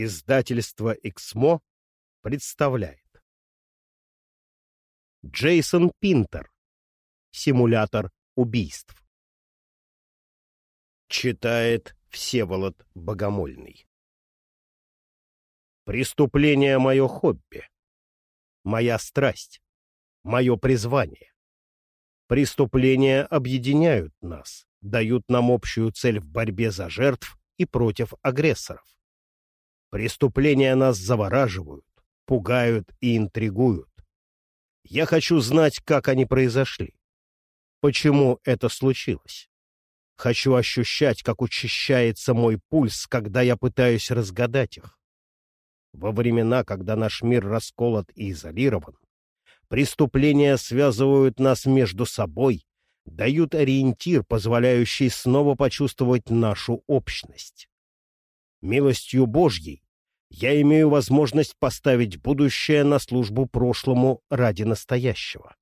Издательство «Эксмо» представляет. Джейсон Пинтер. Симулятор убийств. Читает Всеволод Богомольный. Преступление — мое хобби. Моя страсть. Мое призвание. Преступления объединяют нас, дают нам общую цель в борьбе за жертв и против агрессоров. Преступления нас завораживают, пугают и интригуют. Я хочу знать, как они произошли. Почему это случилось? Хочу ощущать, как учащается мой пульс, когда я пытаюсь разгадать их. Во времена, когда наш мир расколот и изолирован, преступления связывают нас между собой, дают ориентир, позволяющий снова почувствовать нашу общность. Милостью Божьей я имею возможность поставить будущее на службу прошлому ради настоящего.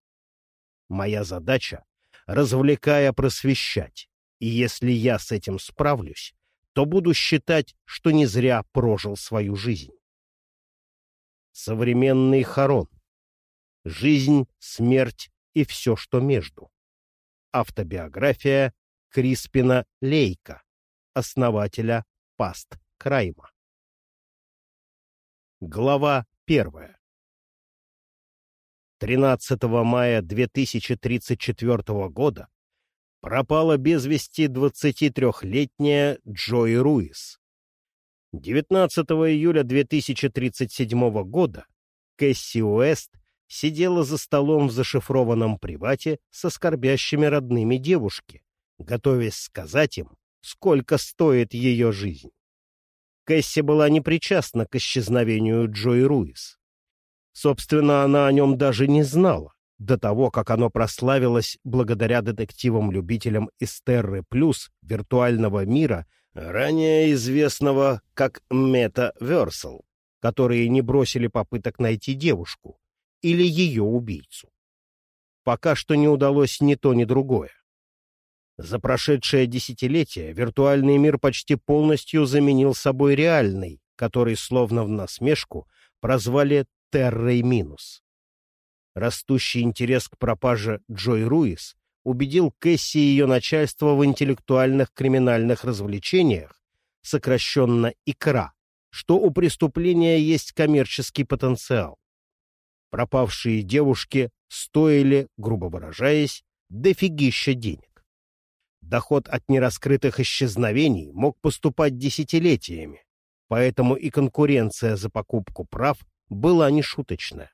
Моя задача — развлекая просвещать, и если я с этим справлюсь, то буду считать, что не зря прожил свою жизнь. Современный Харон. Жизнь, смерть и все, что между. Автобиография Криспина Лейка, основателя Паст Крайма. Глава первая 13 мая 2034 года пропала без вести 23-летняя Джой Руис. 19 июля 2037 года Кэсси Уэст сидела за столом в зашифрованном привате со скорбящими родными девушки, готовясь сказать им, сколько стоит ее жизнь. Кэсси была не причастна к исчезновению Джои Руис. Собственно, она о нем даже не знала, до того, как оно прославилось благодаря детективам-любителям из Терры Плюс виртуального мира, ранее известного как Метаверсал, которые не бросили попыток найти девушку или ее убийцу. Пока что не удалось ни то, ни другое. За прошедшее десятилетие виртуальный мир почти полностью заменил собой реальный, который словно в насмешку прозвали «Террой Минус». Растущий интерес к пропаже Джой Руис убедил Кэсси и ее начальство в интеллектуальных криминальных развлечениях, сокращенно «икра», что у преступления есть коммерческий потенциал. Пропавшие девушки стоили, грубо выражаясь, дофигища денег. Доход от нераскрытых исчезновений мог поступать десятилетиями, поэтому и конкуренция за покупку прав была нешуточная.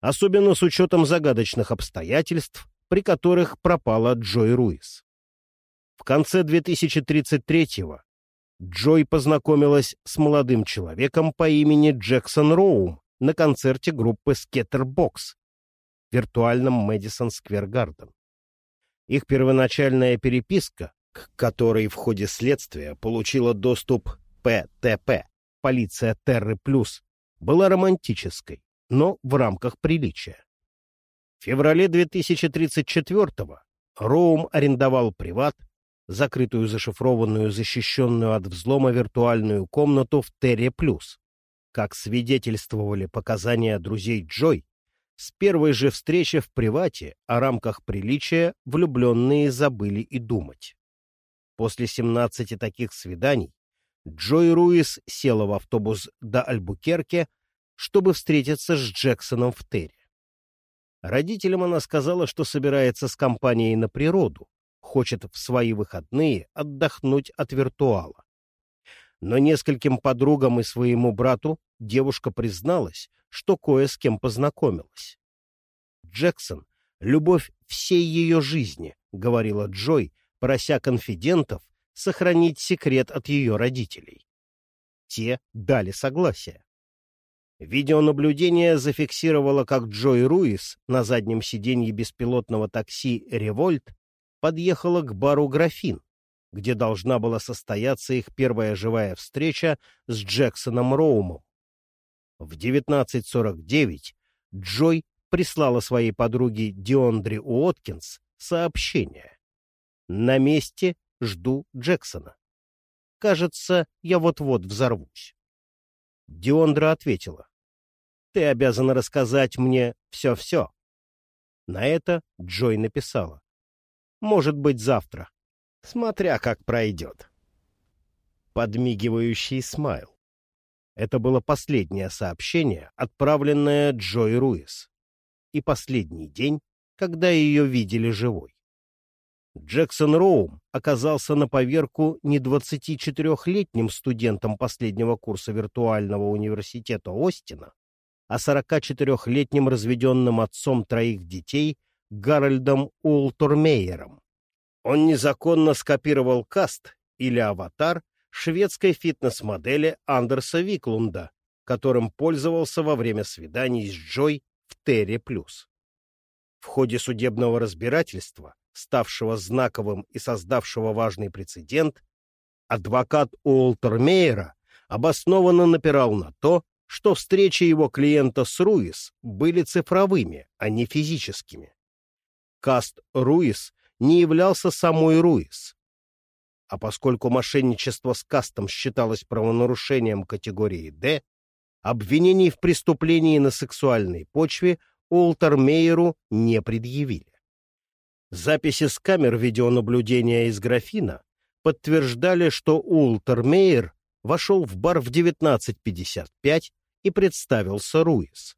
Особенно с учетом загадочных обстоятельств, при которых пропала Джой Руис. В конце 2033-го Джой познакомилась с молодым человеком по имени Джексон Роум на концерте группы Scatterbox в виртуальном Мэдисон Сквер Гарден. Их первоначальная переписка, к которой в ходе следствия получила доступ ПТП, полиция Терры Плюс, была романтической, но в рамках приличия. В феврале 2034-го Роум арендовал приват, закрытую зашифрованную, защищенную от взлома виртуальную комнату в Терре Плюс. Как свидетельствовали показания друзей Джой, с первой же встречи в привате о рамках приличия влюбленные забыли и думать. После 17 таких свиданий Джой Руис села в автобус до Альбукерке, чтобы встретиться с Джексоном в Терре. Родителям она сказала, что собирается с компанией на природу, хочет в свои выходные отдохнуть от виртуала. Но нескольким подругам и своему брату девушка призналась, что кое с кем познакомилась. Джексон — любовь всей ее жизни, — говорила Джой, прося конфидентов сохранить секрет от ее родителей. Те дали согласие. Видеонаблюдение зафиксировало, как Джой Руис на заднем сиденье беспилотного такси «Револьт» подъехала к бару «Графин», где должна была состояться их первая живая встреча с Джексоном Роумом. В 19.49 Джой прислала своей подруге Диондре Уоткинс сообщение. «На месте жду Джексона. Кажется, я вот-вот взорвусь». Диондра ответила. «Ты обязана рассказать мне все-все». На это Джой написала. «Может быть, завтра. Смотря как пройдет». Подмигивающий смайл. Это было последнее сообщение, отправленное Джой Руис. И последний день, когда ее видели живой. Джексон Роум оказался на поверку не 24-летним студентом последнего курса виртуального университета Остина, а 44-летним разведенным отцом троих детей Гарольдом Уолтормейером. Он незаконно скопировал каст или аватар шведской фитнес-модели Андерса Виклунда, которым пользовался во время свиданий с Джой в Терре+. В ходе судебного разбирательства, ставшего знаковым и создавшего важный прецедент, адвокат Уолтер Мейера обоснованно напирал на то, что встречи его клиента с Руис были цифровыми, а не физическими. Каст Руис не являлся самой Руис. А поскольку мошенничество с кастом считалось правонарушением категории «Д», обвинений в преступлении на сексуальной почве Уолтер Мейеру не предъявили. Записи с камер видеонаблюдения из графина подтверждали, что Уолтер Мейер вошел в бар в 19.55 и представился Руис.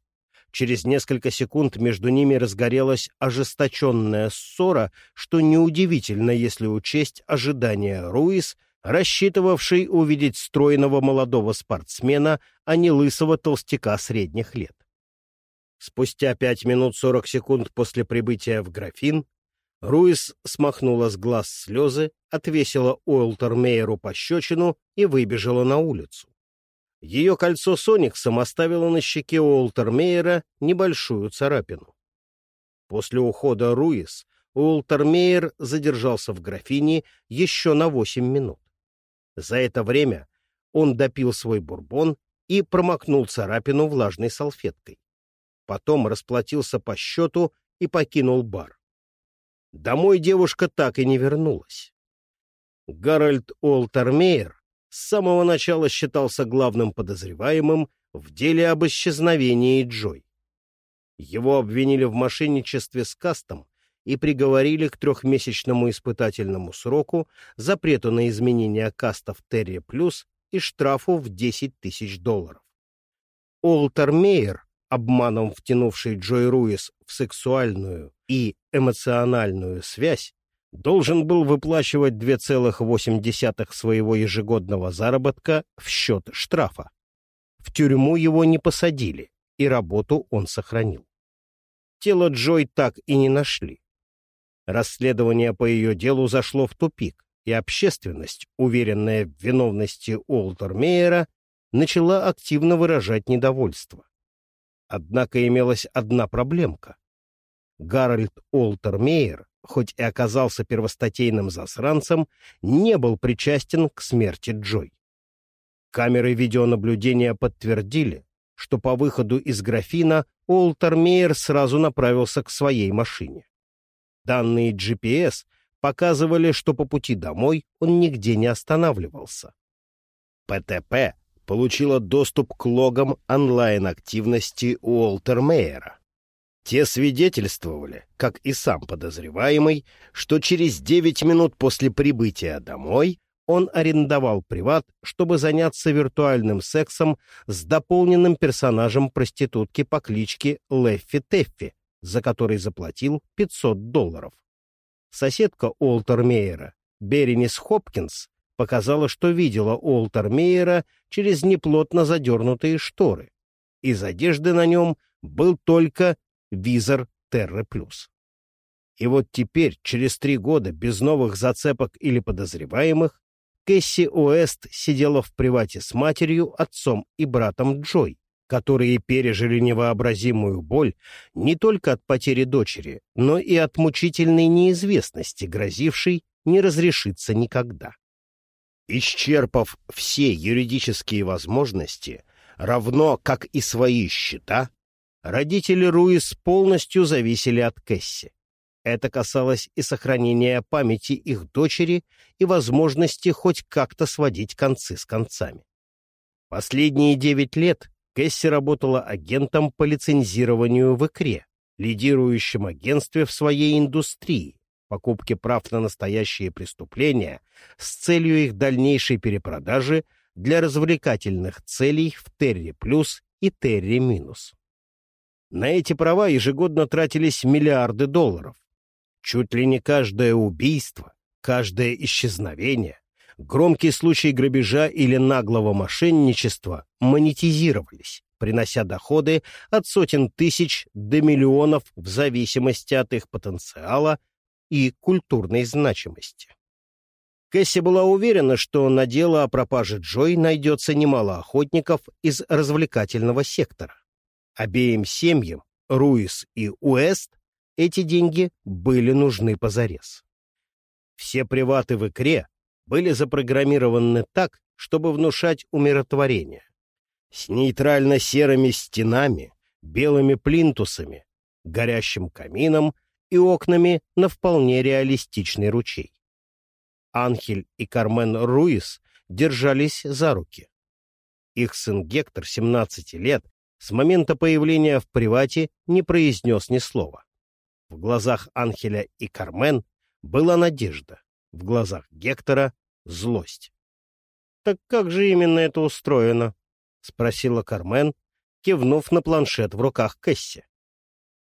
Через несколько секунд между ними разгорелась ожесточенная ссора, что неудивительно, если учесть ожидания Руис, рассчитывавшей увидеть стройного молодого спортсмена, а не лысого толстяка средних лет. Спустя пять минут сорок секунд после прибытия в графин Руис смахнула с глаз слезы, отвесила Уолтер пощечину и выбежала на улицу. Ее кольцо с ониксом оставило на щеке Уолтер Мейера небольшую царапину. После ухода Руис Уолтер Мейер задержался в графине еще на восемь минут. За это время он допил свой бурбон и промокнул царапину влажной салфеткой. Потом расплатился по счету и покинул бар. Домой девушка так и не вернулась. Гарольд Уолтермейер с самого начала считался главным подозреваемым в деле об исчезновении Джой. Его обвинили в мошенничестве с кастом и приговорили к трехмесячному испытательному сроку, запрету на изменение кастов Терри Плюс и штрафу в 10 тысяч долларов. Олтер Мейер, обманом втянувший Джой Руис в сексуальную и эмоциональную связь, должен был выплачивать 2,8 своего ежегодного заработка в счет штрафа. В тюрьму его не посадили, и работу он сохранил. Тело Джой так и не нашли. Расследование по ее делу зашло в тупик, и общественность, уверенная в виновности Уолтермейера, начала активно выражать недовольство. Однако имелась одна проблемка. Гарольд Уолтермейер хоть и оказался первостатейным засранцем, не был причастен к смерти Джой. Камеры видеонаблюдения подтвердили, что по выходу из графина Уолтер Мейер сразу направился к своей машине. Данные GPS показывали, что по пути домой он нигде не останавливался. ПТП получила доступ к логам онлайн-активности Уолтер Мейера. Те свидетельствовали, как и сам подозреваемый, что через девять минут после прибытия домой он арендовал приват, чтобы заняться виртуальным сексом с дополненным персонажем проститутки по кличке Леффи Теффи, за который заплатил 500 долларов. Соседка Уолтер Мейера, Беренис Хопкинс, показала, что видела Уолтер Мейера через неплотно задернутые шторы. Из одежды на нем был только визор Терра Плюс. И вот теперь, через три года, без новых зацепок или подозреваемых, Кэсси Уэст сидела в привате с матерью, отцом и братом Джой, которые пережили невообразимую боль не только от потери дочери, но и от мучительной неизвестности, грозившей не разрешиться никогда. Исчерпав все юридические возможности, равно как и свои счета, Родители Руис полностью зависели от Кэсси. Это касалось и сохранения памяти их дочери и возможности хоть как-то сводить концы с концами. Последние девять лет Кэсси работала агентом по лицензированию в икре, лидирующем агентстве в своей индустрии, покупке прав на настоящие преступления с целью их дальнейшей перепродажи для развлекательных целей в Терри Плюс и Терри Минус. На эти права ежегодно тратились миллиарды долларов. Чуть ли не каждое убийство, каждое исчезновение, громкий случай грабежа или наглого мошенничества монетизировались, принося доходы от сотен тысяч до миллионов в зависимости от их потенциала и культурной значимости. Кэсси была уверена, что на дело о пропаже Джой найдется немало охотников из развлекательного сектора. Обеим семьям, Руис и Уэст, эти деньги были нужны позарез. Все приваты в икре были запрограммированы так, чтобы внушать умиротворение. С нейтрально-серыми стенами, белыми плинтусами, горящим камином и окнами на вполне реалистичный ручей. Анхель и Кармен Руис держались за руки. Их сын Гектор, 17 лет, с момента появления в привате не произнес ни слова. В глазах Анхеля и Кармен была надежда, в глазах Гектора — злость. «Так как же именно это устроено?» — спросила Кармен, кивнув на планшет в руках Кэсси.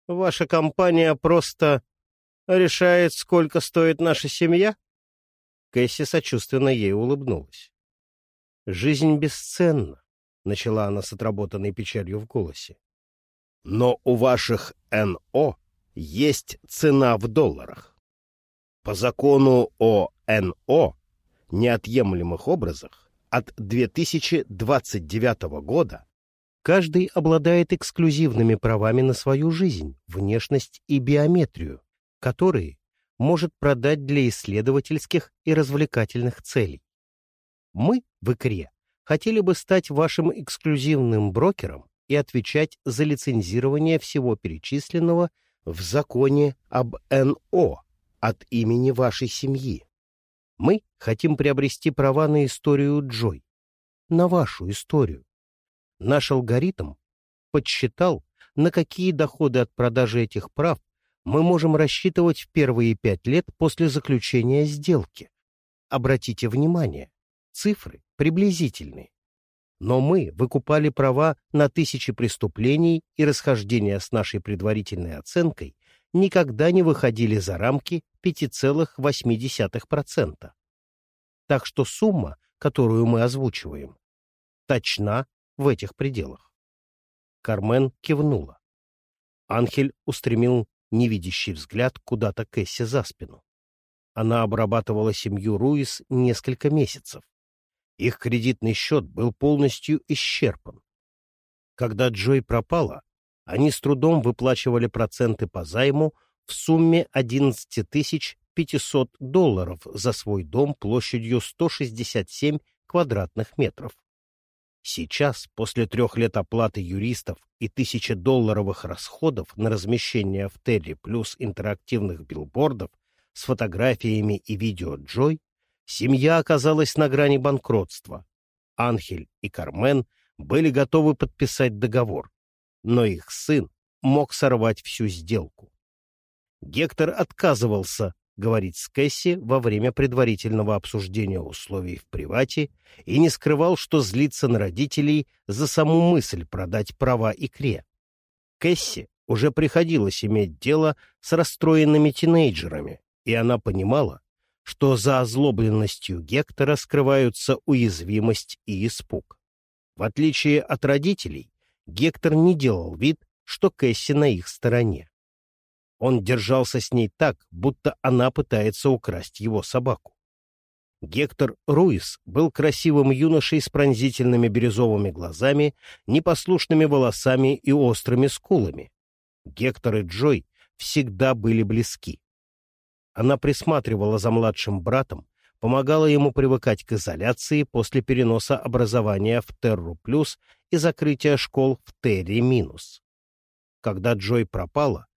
«Ваша компания просто решает, сколько стоит наша семья?» Кэсси сочувственно ей улыбнулась. «Жизнь бесценна», — начала она с отработанной печалью в голосе. «Но у ваших НО есть цена в долларах. По закону о НО, неотъемлемых образах, от 2029 года каждый обладает эксклюзивными правами на свою жизнь, внешность и биометрию, которые может продать для исследовательских и развлекательных целей. Мы в икре хотели бы стать вашим эксклюзивным брокером и отвечать за лицензирование всего перечисленного в законе об НО от имени вашей семьи. Мы хотим приобрести права на историю Джой, на вашу историю. Наш алгоритм подсчитал, на какие доходы от продажи этих прав мы можем рассчитывать в первые пять лет после заключения сделки. Обратите внимание, цифры приблизительные. Но мы выкупали права на тысячи преступлений и расхождения с нашей предварительной оценкой никогда не выходили за рамки 5,8%. Так что сумма, которую мы озвучиваем, точна в этих пределах. Кармен кивнула. Анхель устремил невидящий взгляд куда-то Кэсси за спину. Она обрабатывала семью Руис несколько месяцев. Их кредитный счет был полностью исчерпан. Когда Джой пропала, они с трудом выплачивали проценты по займу в сумме 11 500 долларов за свой дом площадью 167 квадратных метров. Сейчас, после трех лет оплаты юристов и тысячи долларовых расходов на размещение в Терри плюс интерактивных билбордов с фотографиями и видео Джой, семья оказалась на грани банкротства. Анхель и Кармен были готовы подписать договор, но их сын мог сорвать всю сделку. Гектор отказывался говорить с Кэсси во время предварительного обсуждения условий в привате и не скрывал, что злится на родителей за саму мысль продать права икре. Кэсси уже приходилось иметь дело с расстроенными тинейджерами, и она понимала, что за озлобленностью Гектора скрываются уязвимость и испуг. В отличие от родителей, Гектор не делал вид, что Кэсси на их стороне. Он держался с ней так, будто она пытается украсть его собаку. Гектор Руис был красивым юношей с пронзительными бирюзовыми глазами, непослушными волосами и острыми скулами. Гектор и Джой всегда были близки. Она присматривала за младшим братом, помогала ему привыкать к изоляции после переноса образования в Терру Плюс и закрытия школ в Терри Минус. Когда Джой пропала,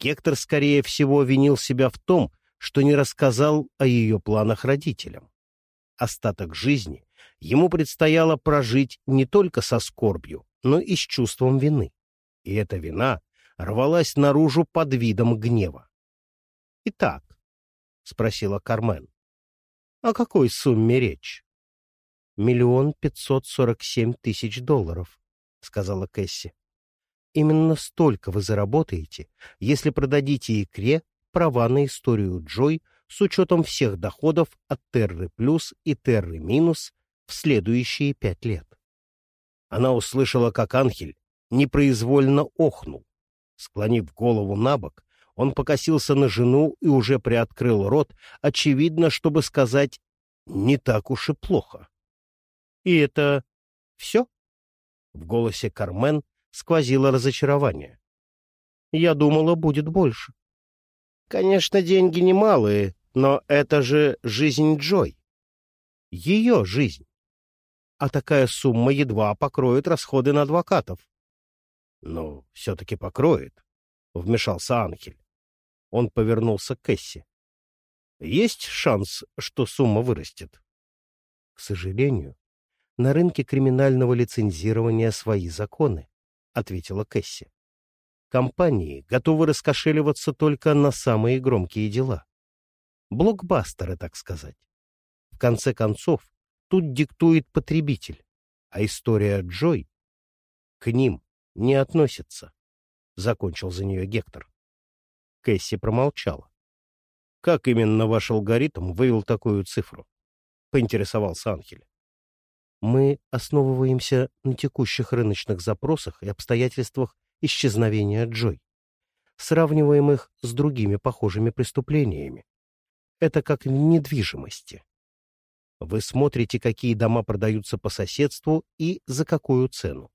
Гектор, скорее всего, винил себя в том, что не рассказал о ее планах родителям. Остаток жизни ему предстояло прожить не только со скорбью, но и с чувством вины. И эта вина рвалась наружу под видом гнева. «Итак», — спросила Кармен, — «о какой сумме речь?» «Миллион пятьсот сорок семь тысяч долларов», — сказала Кэсси. «Именно столько вы заработаете, если продадите икре права на историю Джой с учетом всех доходов от Терры Плюс и Терры Минус в следующие пять лет». Она услышала, как Анхель непроизвольно охнул. Склонив голову на бок, он покосился на жену и уже приоткрыл рот, очевидно, чтобы сказать «не так уж и плохо». «И это все?» В голосе Кармен сквозило разочарование. «Я думала, будет больше». «Конечно, деньги немалые, но это же жизнь Джой. Ее жизнь. А такая сумма едва покроет расходы на адвокатов. «Ну, все-таки покроет», — вмешался Анхель. Он повернулся к Кэсси. «Есть шанс, что сумма вырастет?» «К сожалению, на рынке криминального лицензирования свои законы», — ответила Кэсси. «Компании готовы раскошеливаться только на самые громкие дела. Блокбастеры, так сказать. В конце концов, тут диктует потребитель, а история Джой к ним не относится, — закончил за нее Гектор. Кэсси промолчала. — Как именно ваш алгоритм вывел такую цифру? — поинтересовался Анхель. — Мы основываемся на текущих рыночных запросах и обстоятельствах исчезновения Джой. Сравниваем их с другими похожими преступлениями. Это как в недвижимости. Вы смотрите, какие дома продаются по соседству и за какую цену.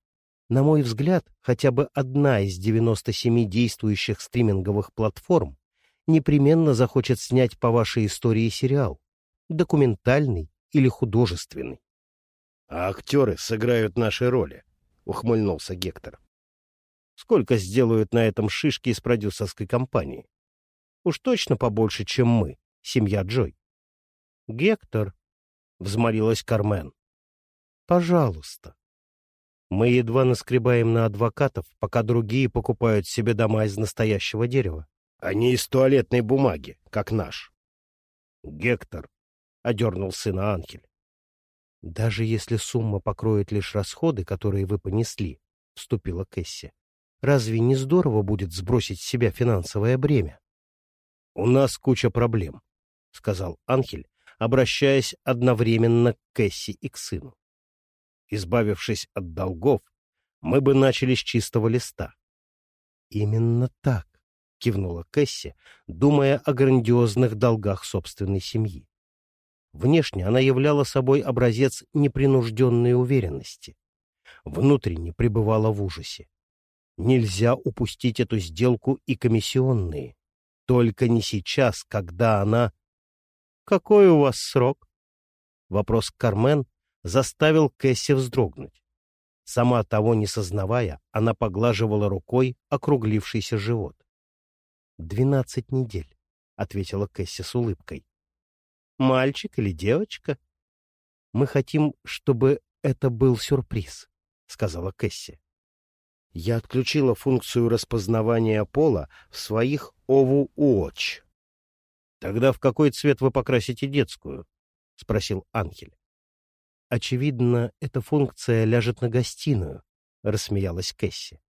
На мой взгляд, хотя бы одна из 97 действующих стриминговых платформ непременно захочет снять по вашей истории сериал, документальный или художественный. — А актеры сыграют наши роли, — ухмыльнулся Гектор. — Сколько сделают на этом шишки из продюсерской компании? Уж точно побольше, чем мы, семья Джой. — Гектор, — взмолилась Кармен, — пожалуйста, мы едва наскребаем на адвокатов, пока другие покупают себе дома из настоящего дерева. Не из туалетной бумаги, как наш. Гектор, — одернул сына Анхель. Даже если сумма покроет лишь расходы, которые вы понесли, — вступила Кэсси, — разве не здорово будет сбросить с себя финансовое бремя? — У нас куча проблем, — сказал Анхель, обращаясь одновременно к Кэсси и к сыну. Избавившись от долгов, мы бы начали с чистого листа. — Именно так, — кивнула Кэсси, думая о грандиозных долгах собственной семьи. Внешне она являла собой образец непринужденной уверенности. Внутренне пребывала в ужасе. Нельзя упустить эту сделку и комиссионные. Только не сейчас, когда она... — Какой у вас срок? Вопрос Кармен заставил Кэсси вздрогнуть. Сама того не сознавая, она поглаживала рукой округлившийся живот. «Двенадцать недель», — ответила Кэсси с улыбкой. «Мальчик или девочка?» «Мы хотим, чтобы это был сюрприз», — сказала Кэсси. Я отключила функцию распознавания пола в своих Ову Уотч. «Тогда в какой цвет вы покрасите детскую?» — спросил Анхель. «Очевидно, эта функция ляжет на гостиную», — рассмеялась Кэсси.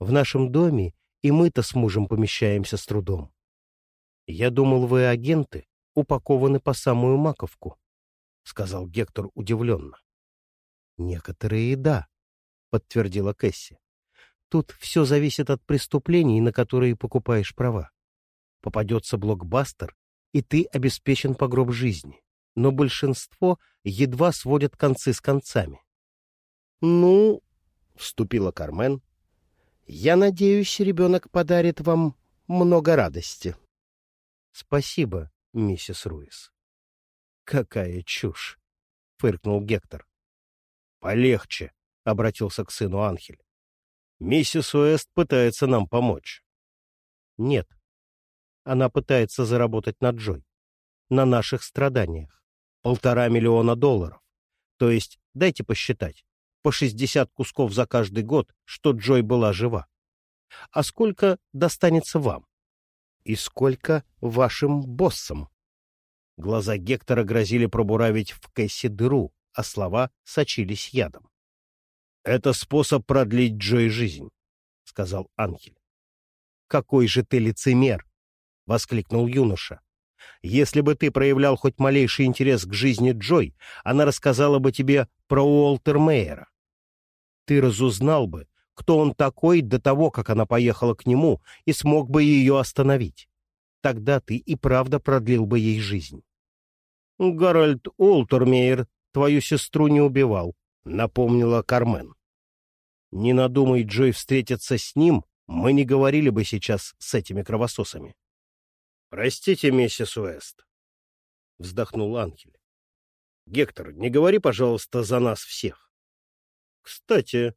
«В нашем доме и мы-то с мужем помещаемся с трудом. Я думал, вы агенты, упакованы по самую маковку», — сказал Гектор удивленно. «Некоторые — да», — подтвердила Кэсси. «Тут все зависит от преступлений, на которые покупаешь права. Попадется блокбастер, и ты обеспечен по гроб жизни но большинство едва сводят концы с концами. — Ну, — вступила Кармен, — я надеюсь, ребенок подарит вам много радости. — Спасибо, миссис Руис. — Какая чушь! — фыркнул Гектор. — Полегче, — обратился к сыну Анхель. — Миссис Уэст пытается нам помочь. — Нет. Она пытается заработать на Джой, на наших страданиях полтора миллиона долларов. То есть, дайте посчитать, по 60 кусков за каждый год, что Джой была жива. А сколько достанется вам? И сколько вашим боссам? Глаза Гектора грозили пробуравить в Кэсси дыру, а слова сочились ядом. — Это способ продлить Джой жизнь, — сказал Анхель. — Какой же ты лицемер! — воскликнул юноша. — Если бы ты проявлял хоть малейший интерес к жизни Джой, она рассказала бы тебе про Уолтер Мейера. Ты разузнал бы, кто он такой до того, как она поехала к нему, и смог бы ее остановить. Тогда ты и правда продлил бы ей жизнь. — Гарольд Уолтермейер твою сестру не убивал, — напомнила Кармен. Не надумай, Джой, встретиться с ним, мы не говорили бы сейчас с этими кровососами. — Простите, миссис Уэст, — вздохнул Анхель. — Гектор, не говори, пожалуйста, за нас всех. — Кстати,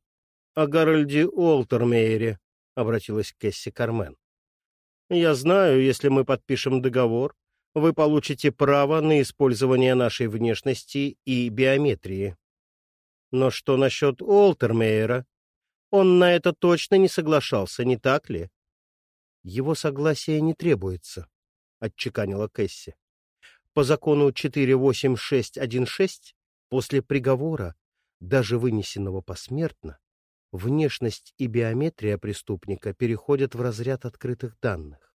о Гарольде Уолтермейере, — обратилась Кэсси Кармен. — Я знаю, если мы подпишем договор, вы получите право на использование нашей внешности и биометрии. Но что насчет Уолтермейера? Он на это точно не соглашался, не так ли? — Его согласие не требуется, — отчеканила Кэсси. По закону 48616, после приговора, даже вынесенного посмертно, внешность и биометрия преступника переходят в разряд открытых данных.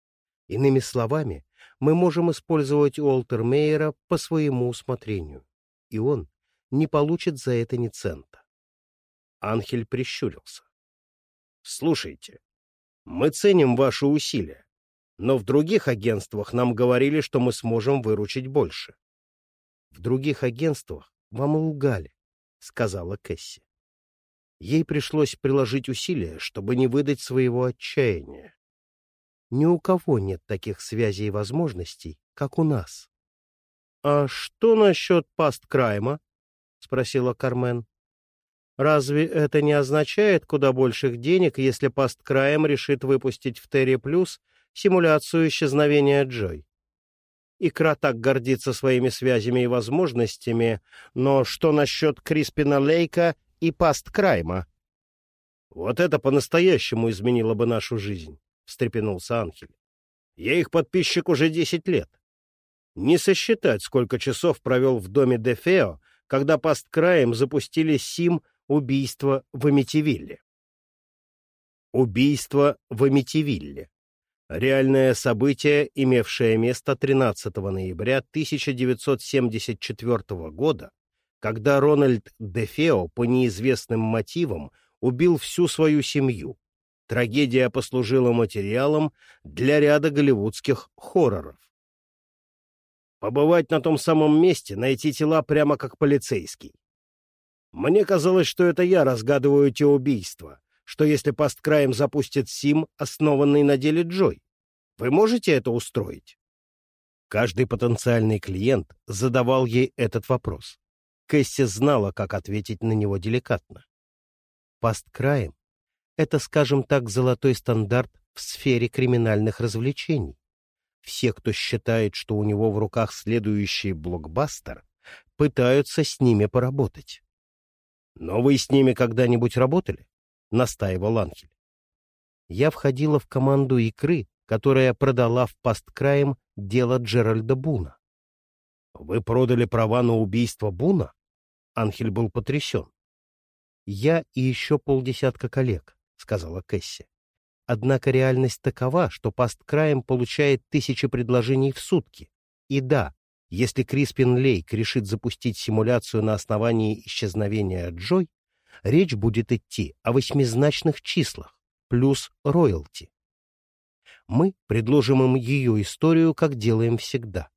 Иными словами, мы можем использовать Уолтер Мейера по своему усмотрению, и он не получит за это ни цента. Анхель прищурился. «Слушайте, мы ценим ваши усилия, но в других агентствах нам говорили, что мы сможем выручить больше». «В других агентствах вам лгали», — сказала Кэсси. Ей пришлось приложить усилия, чтобы не выдать своего отчаяния. Ни у кого нет таких связей и возможностей, как у нас. — А что насчет пасткрайма? — спросила Кармен. — Разве это не означает куда больших денег, если пасткраем решит выпустить в Терри Плюс симуляцию исчезновения Джой? Икра так гордится своими связями и возможностями, но что насчет Криспина Лейка и пасткрайма? — Вот это по-настоящему изменило бы нашу жизнь. — встрепенулся Анхель. «Я их подписчик уже десять лет. Не сосчитать, сколько часов провел в доме Дефео, когда посткраем запустили СИМ «Убийство в Амитивилле». Убийство в Амитивилле. Реальное событие, имевшее место 13 ноября 1974 года, когда Рональд Дефео по неизвестным мотивам убил всю свою семью, Трагедия послужила материалом для ряда голливудских хорроров. Побывать на том самом месте, найти тела прямо как полицейский. Мне казалось, что это я разгадываю те убийства, что если посткраем запустит СИМ, основанный на деле Джой. Вы можете это устроить? Каждый потенциальный клиент задавал ей этот вопрос. Кэсси знала, как ответить на него деликатно. Посткраем это, скажем так, золотой стандарт в сфере криминальных развлечений. Все, кто считает, что у него в руках следующий блокбастер, пытаются с ними поработать. «Но вы с ними когда-нибудь работали?» — настаивал Анхель. Я входила в команду «Икры», которая продала в посткраем дело Джеральда Буна. «Вы продали права на убийство Буна?» Анхель был потрясен. Я и еще полдесятка коллег. — сказала Кэсси. Однако реальность такова, что пасткраем получает тысячи предложений в сутки. И да, если Криспин Лейк решит запустить симуляцию на основании исчезновения Джой, речь будет идти о восьмизначных числах, плюс роялти. Мы предложим им ее историю, как делаем всегда.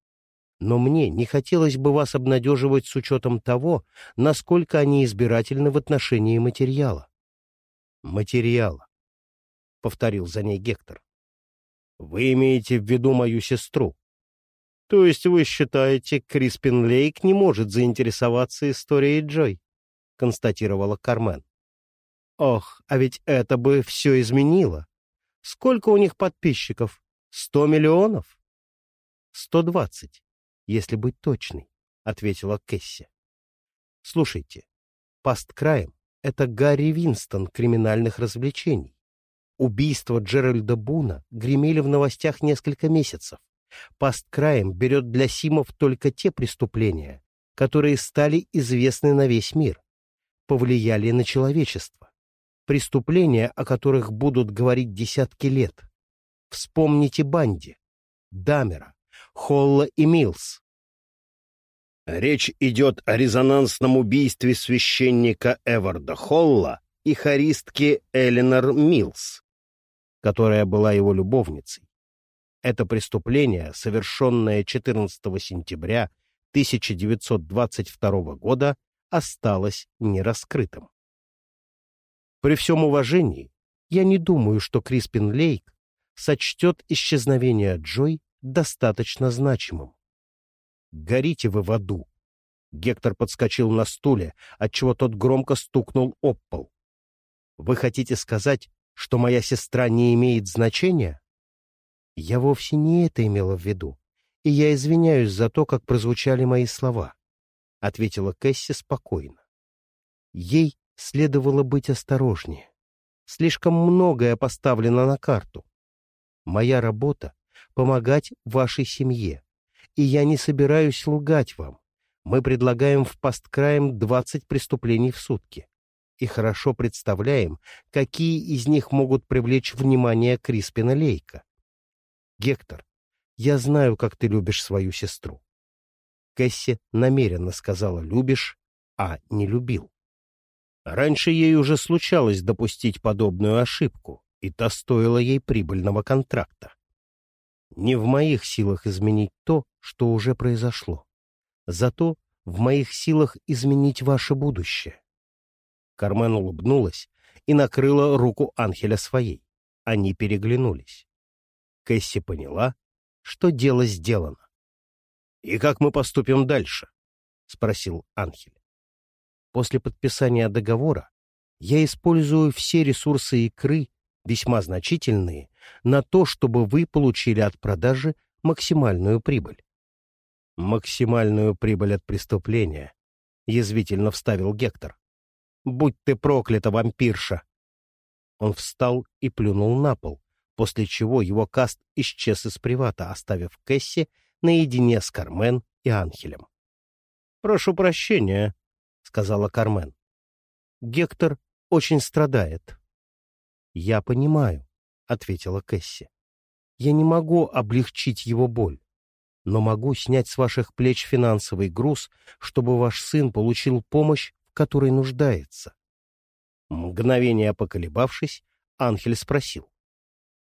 Но мне не хотелось бы вас обнадеживать с учетом того, насколько они избирательны в отношении материала материала. — повторил за ней Гектор. — Вы имеете в виду мою сестру? — То есть вы считаете, Криспин Лейк не может заинтересоваться историей Джой? — констатировала Кармен. — Ох, а ведь это бы все изменило. Сколько у них подписчиков? Сто миллионов? — Сто двадцать, если быть точной, — ответила Кэсси. Слушайте, Пасткраем — это Гарри Винстон криминальных развлечений. Убийство Джеральда Буна гремели в новостях несколько месяцев. Пасткраем берет для Симов только те преступления, которые стали известны на весь мир, повлияли на человечество. Преступления, о которых будут говорить десятки лет. Вспомните Банди, Дамера, Холла и Милс. Речь идет о резонансном убийстве священника Эварда Холла и хористки Эленор Милс, которая была его любовницей. Это преступление, совершенное 14 сентября 1922 года, осталось нераскрытым. При всем уважении, я не думаю, что Криспин Лейк сочтет исчезновение Джой достаточно значимым. Горите вы в аду! Гектор подскочил на стуле, отчего тот громко стукнул об пол. Вы хотите сказать, что моя сестра не имеет значения? Я вовсе не это имела в виду, и я извиняюсь за то, как прозвучали мои слова, — ответила Кэсси спокойно. Ей следовало быть осторожнее. Слишком многое поставлено на карту. Моя работа — помогать вашей семье, и я не собираюсь лгать вам. Мы предлагаем в посткраем 20 преступлений в сутки и хорошо представляем, какие из них могут привлечь внимание Криспина Лейка. Гектор, я знаю, как ты любишь свою сестру. Кэсси намеренно сказала «любишь», а не «любил». Раньше ей уже случалось допустить подобную ошибку, и та стоила ей прибыльного контракта. Не в моих силах изменить то, что уже произошло. Зато в моих силах изменить ваше будущее. Кармен улыбнулась и накрыла руку Анхеля своей. Они переглянулись. Кэсси поняла, что дело сделано. — И как мы поступим дальше? — спросил Анхель. — После подписания договора я использую все ресурсы икры, весьма значительные, на то, чтобы вы получили от продажи максимальную прибыль. — Максимальную прибыль от преступления, — язвительно вставил Гектор. — Будь ты проклята, вампирша! Он встал и плюнул на пол, после чего его каст исчез из привата, оставив Кэсси наедине с Кармен и Анхелем. — Прошу прощения, — сказала Кармен. — Гектор очень страдает. — Я понимаю, — ответила Кэсси. — Я не могу облегчить его боль, но могу снять с ваших плеч финансовый груз, чтобы ваш сын получил помощь, в которой нуждается. Мгновение поколебавшись, Анхель спросил.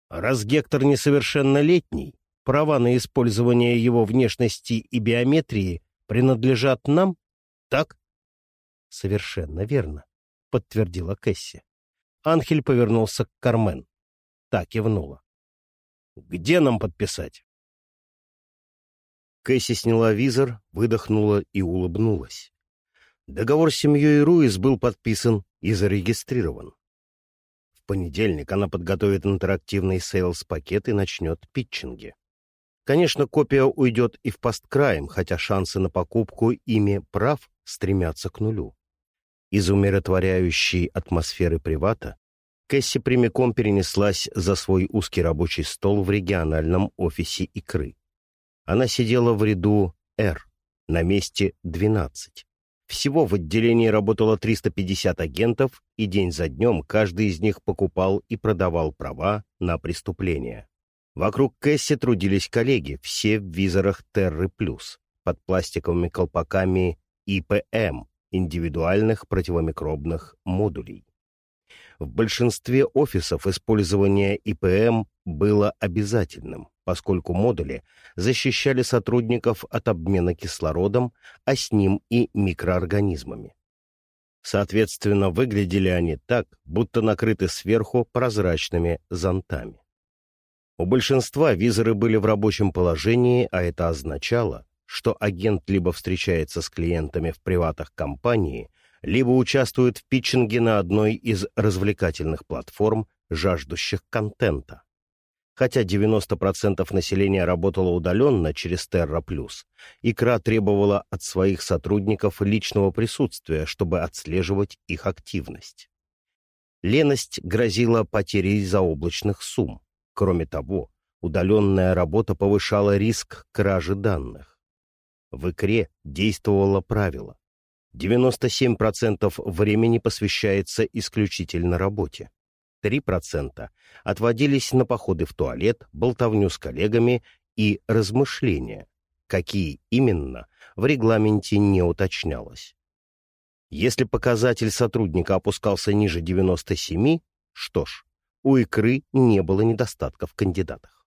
Раз Гектор несовершеннолетний, права на использование его внешности и биометрии принадлежат нам, так? — Совершенно верно, — подтвердила Кэсси. Анхель повернулся к Кармен. Та кивнула. — Где нам подписать? Кэсси сняла визор, выдохнула и улыбнулась. Договор с семьей Руис был подписан и зарегистрирован понедельник она подготовит интерактивный sales -пакет и начнет питчинги. Конечно, копия уйдет и в PostCrime, хотя шансы на покупку ими прав стремятся к нулю. Из умиротворяющей атмосферы привата Кэсси прямиком перенеслась за свой узкий рабочий стол в региональном офисе «Икры». Она сидела в ряду «Р», на месте 12. Всего в отделении работало 350 агентов, и день за днем каждый из них покупал и продавал права на преступления. Вокруг Кэсси трудились коллеги, все в визорах Терры Плюс, под пластиковыми колпаками ИПМ, индивидуальных противомикробных модулей. В большинстве офисов использование ИПМ было обязательным поскольку модули защищали сотрудников от обмена кислородом, а с ним и микроорганизмами. Соответственно, выглядели они так, будто накрыты сверху прозрачными зонтами. У большинства визоры были в рабочем положении, а это означало, что агент либо встречается с клиентами в приватах компании, либо участвует в питчинге на одной из развлекательных платформ, жаждущих контента. Хотя 90% населения работало удаленно через Terra Plus, икра требовала от своих сотрудников личного присутствия, чтобы отслеживать их активность. Леность грозила потерей заоблачных сумм. Кроме того, удаленная работа повышала риск кражи данных. В икре действовало правило. 97% времени посвящается исключительно работе. 3% отводились на походы в туалет, болтовню с коллегами и размышления. Какие именно, в регламенте не уточнялось. Если показатель сотрудника опускался ниже 97, что ж, у икры не было недостатков в кандидатах.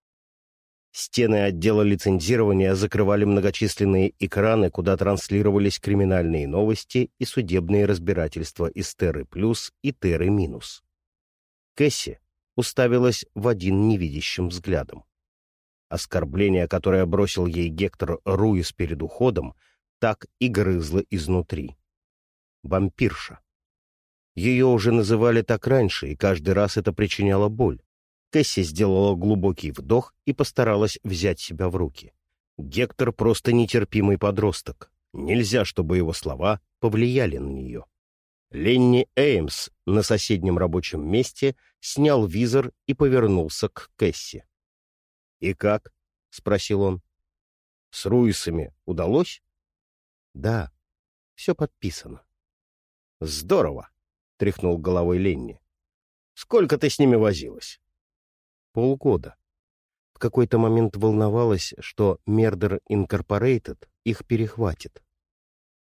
Стены отдела лицензирования закрывали многочисленные экраны, куда транслировались криминальные новости и судебные разбирательства из Терры Плюс и Терры Минус. Кэсси уставилась в один невидящим взглядом. Оскорбление, которое бросил ей Гектор Руис перед уходом, так и грызло изнутри. Вампирша. Ее уже называли так раньше, и каждый раз это причиняло боль. Кэсси сделала глубокий вдох и постаралась взять себя в руки. Гектор просто нетерпимый подросток. Нельзя, чтобы его слова повлияли на нее. Ленни Эймс на соседнем рабочем месте снял визор и повернулся к Кэсси. «И как?» — спросил он. «С Руисами удалось?» «Да, все подписано». «Здорово!» — тряхнул головой Ленни. «Сколько ты с ними возилась?» «Полгода. В какой-то момент волновалась, что Мердер Инкорпорейтед их перехватит.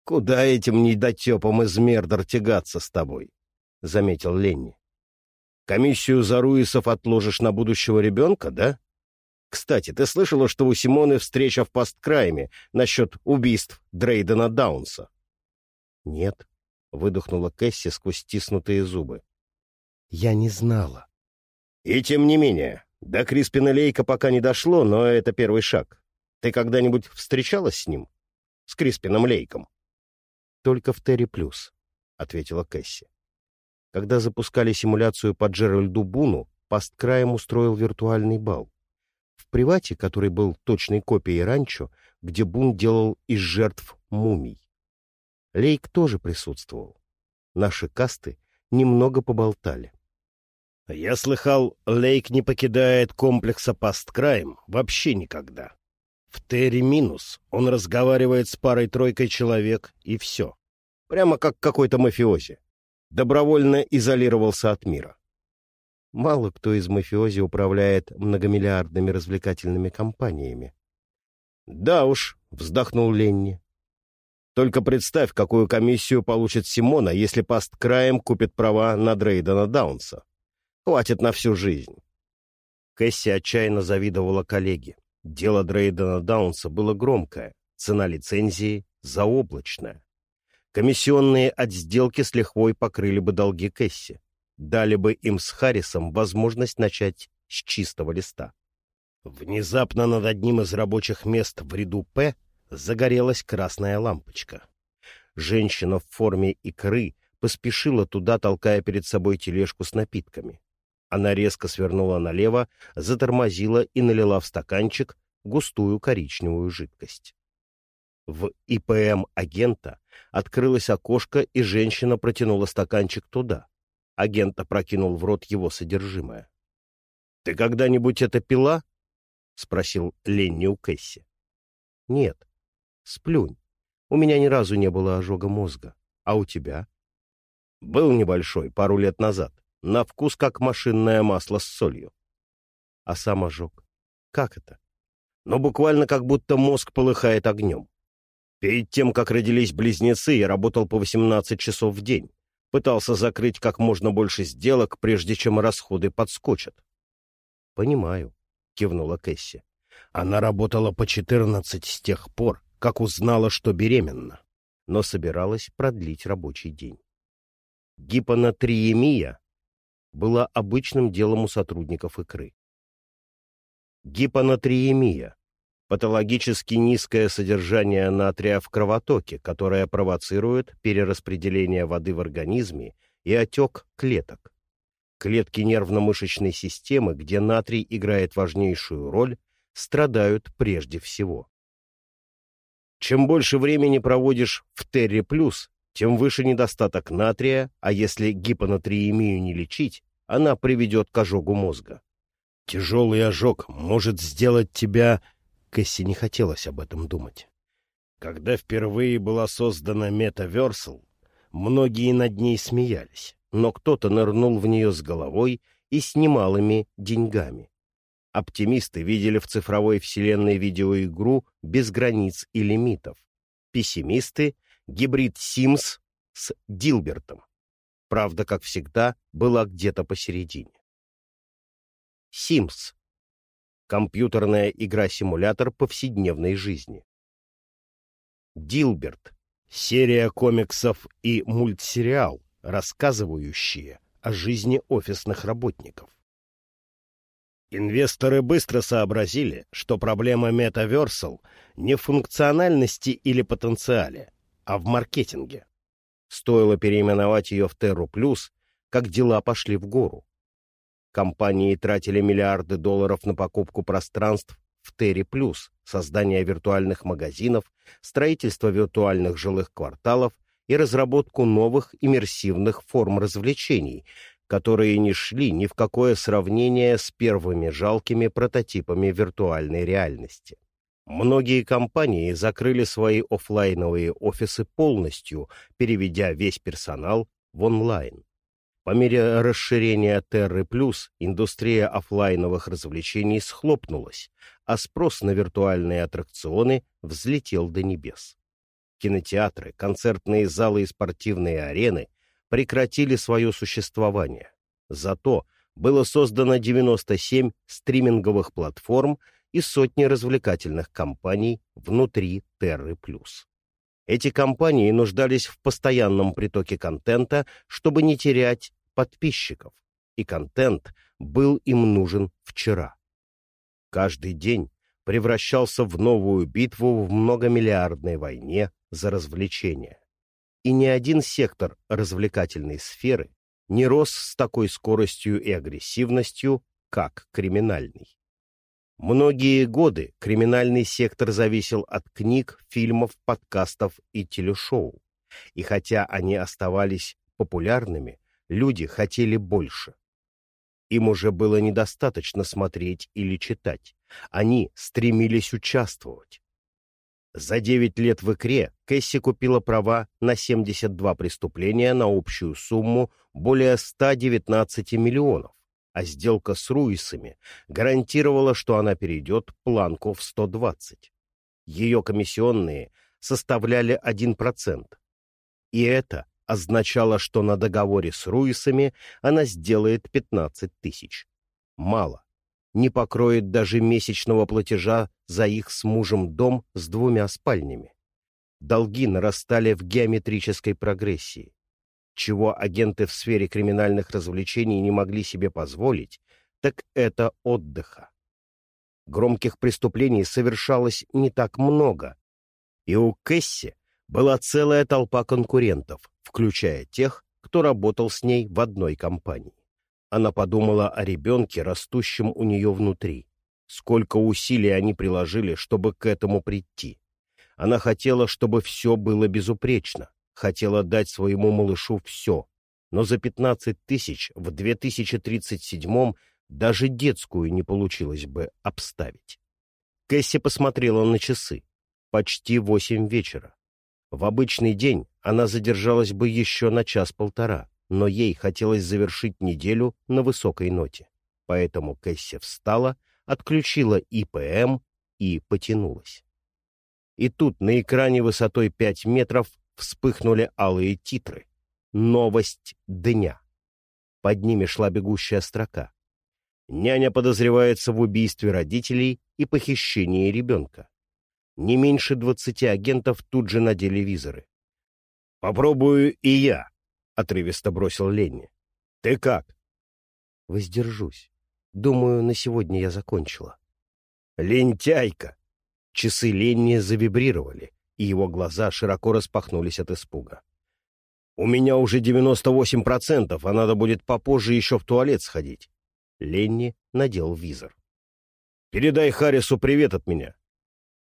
«Куда этим недотепам из Мердор тягаться с тобой?» — заметил Ленни. «Комиссию за Руисов отложишь на будущего ребенка, да? Кстати, ты слышала, что у Симоны встреча в посткрайме насчет убийств Дрейдена Даунса?» «Нет», — выдохнула Кэсси сквозь стиснутые зубы. «Я не знала». «И тем не менее, до Криспина Лейка пока не дошло, но это первый шаг. Ты когда-нибудь встречалась с ним? С Криспином Лейком?» только в Терри Плюс», — ответила Кэсси. Когда запускали симуляцию по Джеральду Буну, Пасткраем устроил виртуальный бал. В привате, который был точной копией ранчо, где Бун делал из жертв мумий. Лейк тоже присутствовал. Наши касты немного поболтали. «Я слыхал, Лейк не покидает комплекса Пасткраем вообще никогда», в Терри минус он разговаривает с парой-тройкой человек, и все. Прямо как какой-то мафиози. Добровольно изолировался от мира. Мало кто из мафиози управляет многомиллиардными развлекательными компаниями. «Да уж», — вздохнул Ленни. «Только представь, какую комиссию получит Симона, если паст краем купит права на Дрейдена Даунса. Хватит на всю жизнь». Кэсси отчаянно завидовала коллеге. Дело Дрейдена Даунса было громкое, цена лицензии заоблачная. Комиссионные от сделки с лихвой покрыли бы долги Кэсси, дали бы им с Харрисом возможность начать с чистого листа. Внезапно над одним из рабочих мест в ряду «П» загорелась красная лампочка. Женщина в форме икры поспешила туда, толкая перед собой тележку с напитками. Она резко свернула налево, затормозила и налила в стаканчик густую коричневую жидкость. В ИПМ агента открылось окошко, и женщина протянула стаканчик туда. Агент опрокинул в рот его содержимое. — Ты когда-нибудь это пила? — спросил Ленни у Кэсси. — Нет. Сплюнь. У меня ни разу не было ожога мозга. А у тебя? — Был небольшой, пару лет назад на вкус как машинное масло с солью. А сам ожог? Как это? Ну, буквально как будто мозг полыхает огнем. Перед тем, как родились близнецы, я работал по 18 часов в день. Пытался закрыть как можно больше сделок, прежде чем расходы подскочат. «Понимаю», — кивнула Кэсси. Она работала по 14 с тех пор, как узнала, что беременна, но собиралась продлить рабочий день. Гипонатриемия была обычным делом у сотрудников икры. Гипонатриемия – патологически низкое содержание натрия в кровотоке, которое провоцирует перераспределение воды в организме и отек клеток. Клетки нервно-мышечной системы, где натрий играет важнейшую роль, страдают прежде всего. Чем больше времени проводишь в Терри+, тем выше недостаток натрия, а если гипонатриемию не лечить, она приведет к ожогу мозга. Тяжелый ожог может сделать тебя... Кэсси не хотелось об этом думать. Когда впервые была создана Metaversal, многие над ней смеялись, но кто-то нырнул в нее с головой и с немалыми деньгами. Оптимисты видели в цифровой вселенной видеоигру без границ и лимитов. Пессимисты — гибрид Sims с Дилбертом. Правда, как всегда, была где-то посередине. Sims — компьютерная игра-симулятор повседневной жизни. Дилберт — серия комиксов и мультсериал, рассказывающие о жизни офисных работников. Инвесторы быстро сообразили, что проблема Metaversal не в функциональности или потенциале, а в маркетинге. Стоило переименовать ее в Terra Plus, как дела пошли в гору. Компании тратили миллиарды долларов на покупку пространств в Terra Plus, создание виртуальных магазинов, строительство виртуальных жилых кварталов и разработку новых иммерсивных форм развлечений, которые не шли ни в какое сравнение с первыми жалкими прототипами виртуальной реальности. Многие компании закрыли свои офлайновые офисы полностью, переведя весь персонал в онлайн. По мере расширения Терры Плюс индустрия офлайновых развлечений схлопнулась, а спрос на виртуальные аттракционы взлетел до небес. Кинотеатры, концертные залы и спортивные арены прекратили свое существование. Зато было создано 97 стриминговых платформ и сотни развлекательных компаний внутри Терры. Эти компании нуждались в постоянном притоке контента, чтобы не терять подписчиков, и контент был им нужен вчера. Каждый день превращался в новую битву в многомиллиардной войне за развлечения и ни один сектор развлекательной сферы не рос с такой скоростью и агрессивностью, как криминальный. Многие годы криминальный сектор зависел от книг, фильмов, подкастов и телешоу. И хотя они оставались популярными, люди хотели больше. Им уже было недостаточно смотреть или читать. Они стремились участвовать. За 9 лет в икре Кэсси купила права на 72 преступления на общую сумму более 119 миллионов, а сделка с Руисами гарантировала, что она перейдет планку в 120. Ее комиссионные составляли 1%. И это означало, что на договоре с Руисами она сделает 15 тысяч. Мало не покроет даже месячного платежа за их с мужем дом с двумя спальнями. Долги нарастали в геометрической прогрессии. Чего агенты в сфере криминальных развлечений не могли себе позволить, так это отдыха. Громких преступлений совершалось не так много, и у Кэсси была целая толпа конкурентов, включая тех, кто работал с ней в одной компании. Она подумала о ребенке, растущем у нее внутри. Сколько усилий они приложили, чтобы к этому прийти. Она хотела, чтобы все было безупречно, хотела дать своему малышу все. Но за 15 тысяч в 2037-м даже детскую не получилось бы обставить. Кэсси посмотрела на часы. Почти восемь вечера. В обычный день она задержалась бы еще на час-полтора но ей хотелось завершить неделю на высокой ноте. Поэтому Кэсси встала, отключила ИПМ и потянулась. И тут на экране высотой 5 метров вспыхнули алые титры. Новость дня. Под ними шла бегущая строка. Няня подозревается в убийстве родителей и похищении ребенка. Не меньше двадцати агентов тут же надели визоры. «Попробую и я», — отрывисто бросил Ленни. — Ты как? — Воздержусь. Думаю, на сегодня я закончила. — Лентяйка! Часы Ленни завибрировали, и его глаза широко распахнулись от испуга. «У меня уже 98%, а надо будет попозже еще в туалет сходить». Ленни надел визор. «Передай Харрису привет от меня».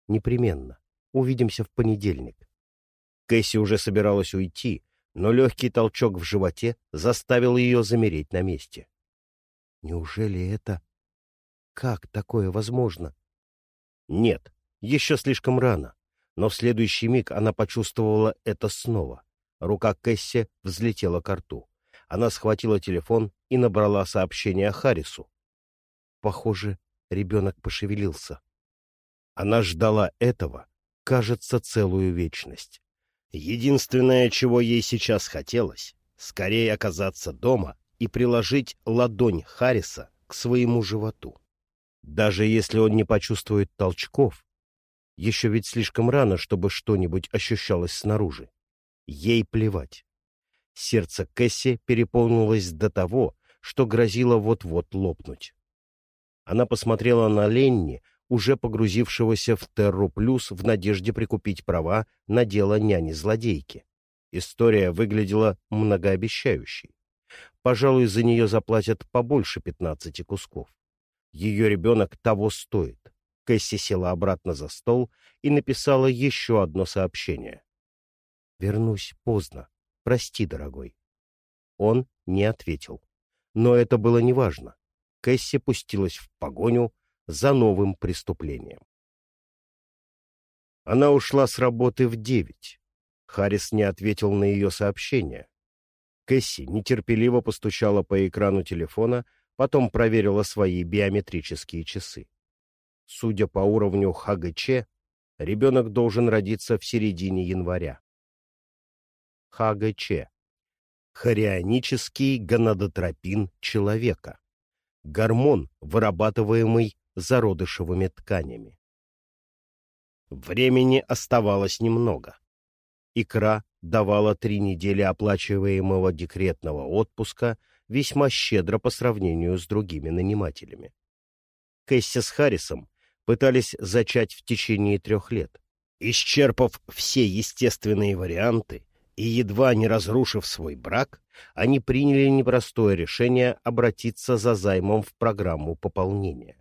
«Непременно. Увидимся в понедельник». Кэсси уже собиралась уйти, но легкий толчок в животе заставил ее замереть на месте. «Неужели это... Как такое возможно?» «Нет, еще слишком рано». Но в следующий миг она почувствовала это снова. Рука Кэсси взлетела к рту. Она схватила телефон и набрала сообщение Харрису. Похоже, ребенок пошевелился. Она ждала этого, кажется, целую вечность. Единственное, чего ей сейчас хотелось, скорее оказаться дома и приложить ладонь Харриса к своему животу. Даже если он не почувствует толчков, еще ведь слишком рано, чтобы что-нибудь ощущалось снаружи. Ей плевать. Сердце Кэсси переполнилось до того, что грозило вот-вот лопнуть. Она посмотрела на Ленни, уже погрузившегося в Терру Плюс в надежде прикупить права на дело няни-злодейки. История выглядела многообещающей. Пожалуй, за нее заплатят побольше пятнадцати кусков. Ее ребенок того стоит. Кэсси села обратно за стол и написала еще одно сообщение. «Вернусь поздно. Прости, дорогой». Он не ответил. Но это было неважно. Кэсси пустилась в погоню за новым преступлением. Она ушла с работы в девять. Харрис не ответил на ее сообщение. Кэсси нетерпеливо постучала по экрану телефона, потом проверила свои биометрические часы. Судя по уровню ХГЧ, ребенок должен родиться в середине января. ХГЧ. Хорионический гонадотропин человека. Гормон, вырабатываемый зародышевыми тканями. Времени оставалось немного. Икра давала три недели оплачиваемого декретного отпуска весьма щедро по сравнению с другими нанимателями. Кэсси с Харрисом пытались зачать в течение трех лет. Исчерпав все естественные варианты и едва не разрушив свой брак, они приняли непростое решение обратиться за займом в программу пополнения.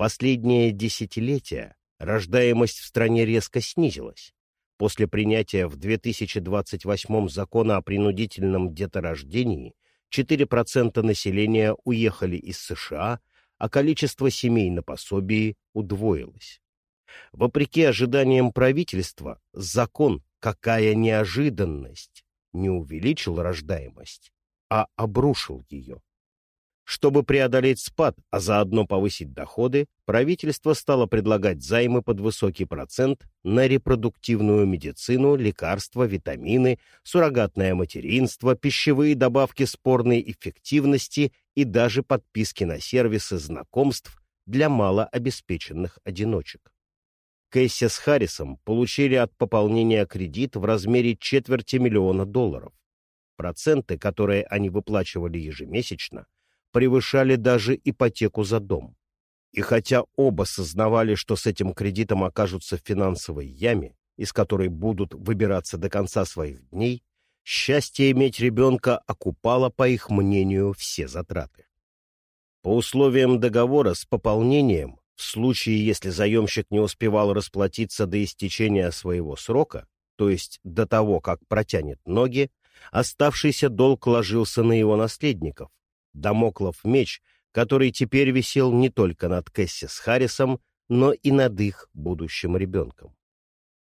Последнее десятилетие рождаемость в стране резко снизилась. После принятия в 2028 закона о принудительном деторождении 4% населения уехали из США, а количество семей на пособии удвоилось. Вопреки ожиданиям правительства, закон, какая неожиданность, не увеличил рождаемость, а обрушил ее. Чтобы преодолеть спад, а заодно повысить доходы, правительство стало предлагать займы под высокий процент на репродуктивную медицину, лекарства, витамины, суррогатное материнство, пищевые добавки спорной эффективности и даже подписки на сервисы знакомств для малообеспеченных одиночек. Кэсси с Харрисом получили от пополнения кредит в размере четверти миллиона долларов. Проценты, которые они выплачивали ежемесячно, превышали даже ипотеку за дом. И хотя оба сознавали, что с этим кредитом окажутся в финансовой яме, из которой будут выбираться до конца своих дней, счастье иметь ребенка окупало, по их мнению, все затраты. По условиям договора с пополнением, в случае, если заемщик не успевал расплатиться до истечения своего срока, то есть до того, как протянет ноги, оставшийся долг ложился на его наследников, Дамоклов меч, который теперь висел не только над Кэсси с Харрисом, но и над их будущим ребенком.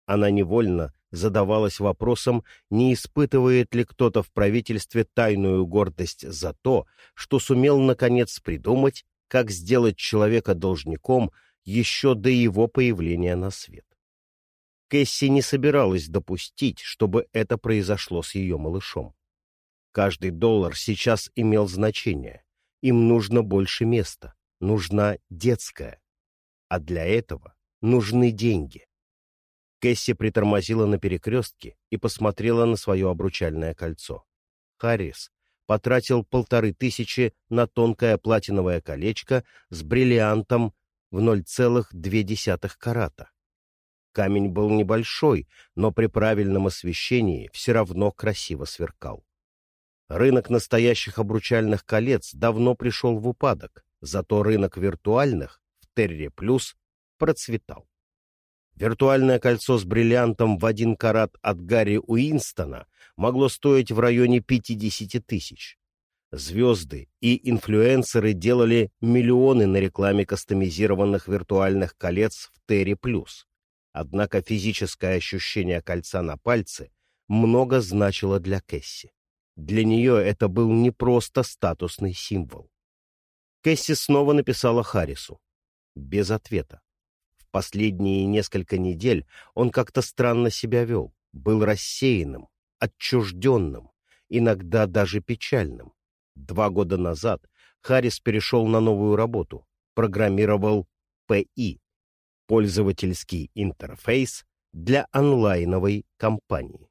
Она невольно задавалась вопросом, не испытывает ли кто-то в правительстве тайную гордость за то, что сумел, наконец, придумать, как сделать человека должником еще до его появления на свет. Кэсси не собиралась допустить, чтобы это произошло с ее малышом. Каждый доллар сейчас имел значение. Им нужно больше места, нужна детская. А для этого нужны деньги. Кэсси притормозила на перекрестке и посмотрела на свое обручальное кольцо. Харрис потратил полторы тысячи на тонкое платиновое колечко с бриллиантом в 0,2 карата. Камень был небольшой, но при правильном освещении все равно красиво сверкал. Рынок настоящих обручальных колец давно пришел в упадок, зато рынок виртуальных в Терре Плюс процветал. Виртуальное кольцо с бриллиантом в один карат от Гарри Уинстона могло стоить в районе 50 тысяч. Звезды и инфлюенсеры делали миллионы на рекламе кастомизированных виртуальных колец в Терри Плюс. Однако физическое ощущение кольца на пальце много значило для Кэсси. Для нее это был не просто статусный символ. Кэсси снова написала Харрису. Без ответа. В последние несколько недель он как-то странно себя вел, был рассеянным, отчужденным, иногда даже печальным. Два года назад Харрис перешел на новую работу, программировал ПИ — пользовательский интерфейс для онлайновой компании.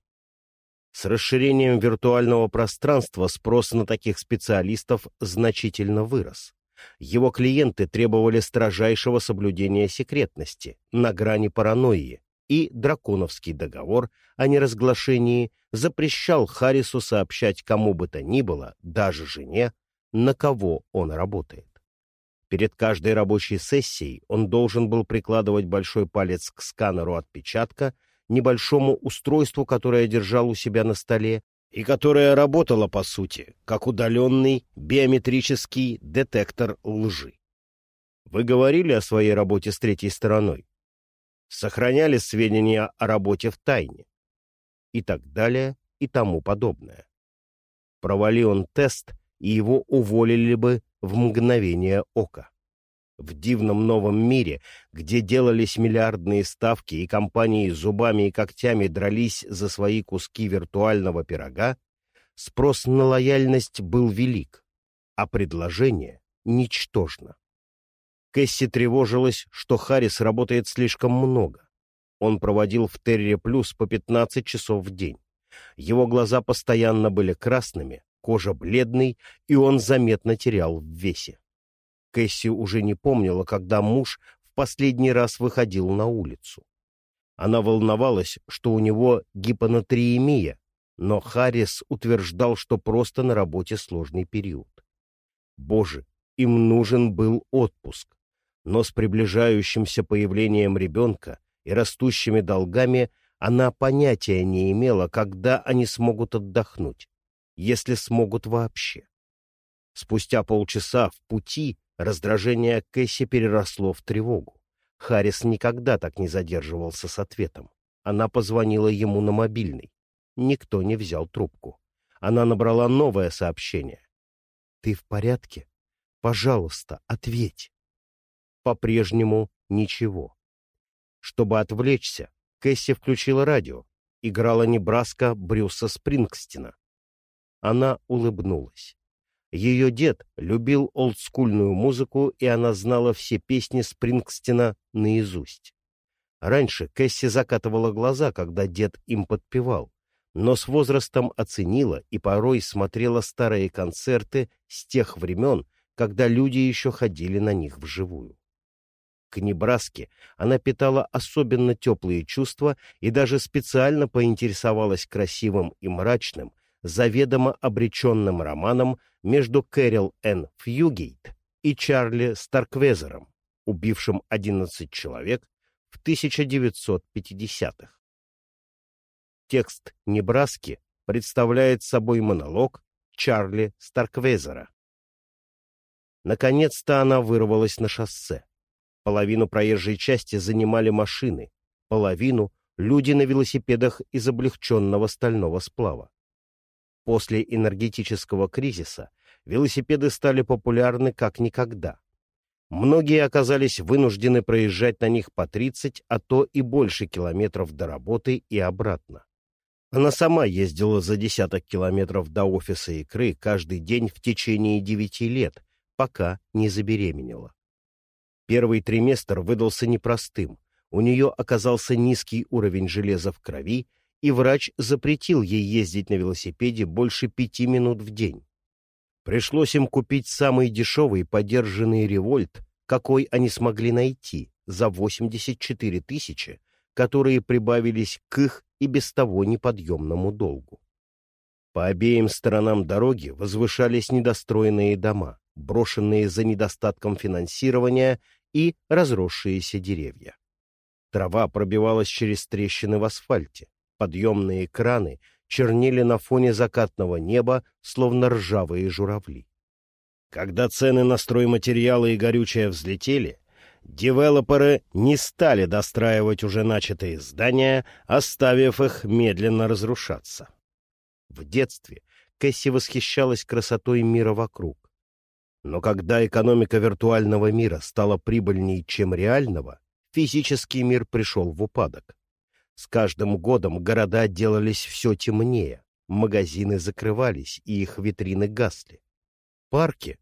С расширением виртуального пространства спрос на таких специалистов значительно вырос. Его клиенты требовали строжайшего соблюдения секретности, на грани паранойи, и драконовский договор о неразглашении запрещал Харрису сообщать кому бы то ни было, даже жене, на кого он работает. Перед каждой рабочей сессией он должен был прикладывать большой палец к сканеру отпечатка, небольшому устройству, которое держал у себя на столе, и которое работало, по сути, как удаленный биометрический детектор лжи. Вы говорили о своей работе с третьей стороной? Сохраняли сведения о работе в тайне? и так далее и тому подобное. Провали он тест, и его уволили бы в мгновение ока. В дивном новом мире, где делались миллиардные ставки и компании зубами и когтями дрались за свои куски виртуального пирога, спрос на лояльность был велик, а предложение ничтожно. Кэсси тревожилась, что Харрис работает слишком много. Он проводил в Терре Плюс по 15 часов в день. Его глаза постоянно были красными, кожа бледной, и он заметно терял в весе. Кэсси уже не помнила, когда муж в последний раз выходил на улицу. Она волновалась, что у него гипонатриемия, но Харрис утверждал, что просто на работе сложный период. Боже, им нужен был отпуск, но с приближающимся появлением ребенка и растущими долгами она понятия не имела, когда они смогут отдохнуть, если смогут вообще. Спустя полчаса в пути раздражение Кэсси переросло в тревогу. Харрис никогда так не задерживался с ответом. Она позвонила ему на мобильный. Никто не взял трубку. Она набрала новое сообщение. «Ты в порядке? Пожалуйста, ответь». По-прежнему ничего. Чтобы отвлечься, Кэсси включила радио. Играла Небраска Брюса Спрингстина. Она улыбнулась. Ее дед любил олдскульную музыку, и она знала все песни Спрингстина наизусть. Раньше Кэсси закатывала глаза, когда дед им подпевал, но с возрастом оценила и порой смотрела старые концерты с тех времен, когда люди еще ходили на них вживую. К Небраске она питала особенно теплые чувства и даже специально поинтересовалась красивым и мрачным, заведомо обреченным романом между Кэрил Н. Фьюгейт и Чарли Старквезером, убившим 11 человек в 1950-х. Текст Небраски представляет собой монолог Чарли Старквезера. Наконец-то она вырвалась на шоссе. Половину проезжей части занимали машины, половину — люди на велосипедах из облегченного стального сплава. После энергетического кризиса велосипеды стали популярны как никогда. Многие оказались вынуждены проезжать на них по 30, а то и больше километров до работы и обратно. Она сама ездила за десяток километров до офиса икры каждый день в течение девяти лет, пока не забеременела. Первый триместр выдался непростым. У нее оказался низкий уровень железа в крови, и врач запретил ей ездить на велосипеде больше пяти минут в день. Пришлось им купить самый дешевый подержанный револьт, какой они смогли найти, за 84 тысячи, которые прибавились к их и без того неподъемному долгу. По обеим сторонам дороги возвышались недостроенные дома, брошенные за недостатком финансирования и разросшиеся деревья. Трава пробивалась через трещины в асфальте, подъемные краны чернели на фоне закатного неба, словно ржавые журавли. Когда цены на стройматериалы и горючее взлетели, девелоперы не стали достраивать уже начатые здания, оставив их медленно разрушаться. В детстве Кэсси восхищалась красотой мира вокруг. Но когда экономика виртуального мира стала прибыльней, чем реального, физический мир пришел в упадок. С каждым годом города делались все темнее, магазины закрывались и их витрины гасли. Парки,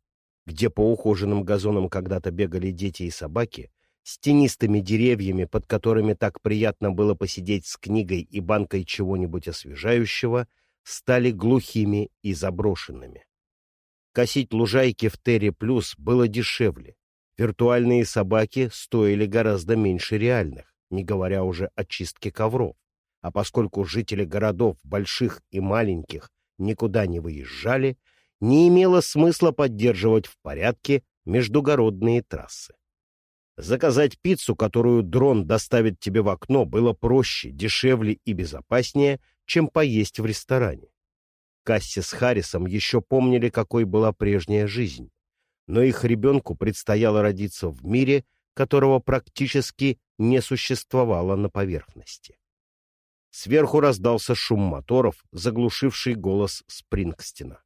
где по ухоженным газонам когда-то бегали дети и собаки, с тенистыми деревьями, под которыми так приятно было посидеть с книгой и банкой чего-нибудь освежающего, стали глухими и заброшенными. Косить лужайки в Терри Плюс было дешевле. Виртуальные собаки стоили гораздо меньше реальных, не говоря уже о чистке ковров. А поскольку жители городов, больших и маленьких, никуда не выезжали, не имело смысла поддерживать в порядке междугородные трассы. Заказать пиццу, которую дрон доставит тебе в окно, было проще, дешевле и безопаснее, чем поесть в ресторане. Касси с Харрисом еще помнили, какой была прежняя жизнь, но их ребенку предстояло родиться в мире, которого практически не существовало на поверхности. Сверху раздался шум моторов, заглушивший голос Спрингстина.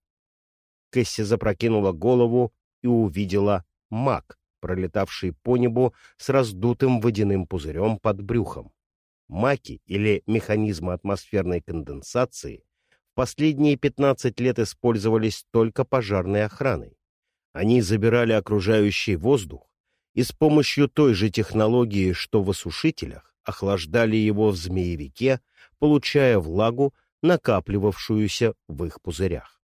Кэсси запрокинула голову и увидела маг, пролетавший по небу с раздутым водяным пузырем под брюхом. Маки, или механизмы атмосферной конденсации, в последние 15 лет использовались только пожарной охраной. Они забирали окружающий воздух и с помощью той же технологии, что в осушителях, охлаждали его в змеевике, получая влагу, накапливавшуюся в их пузырях.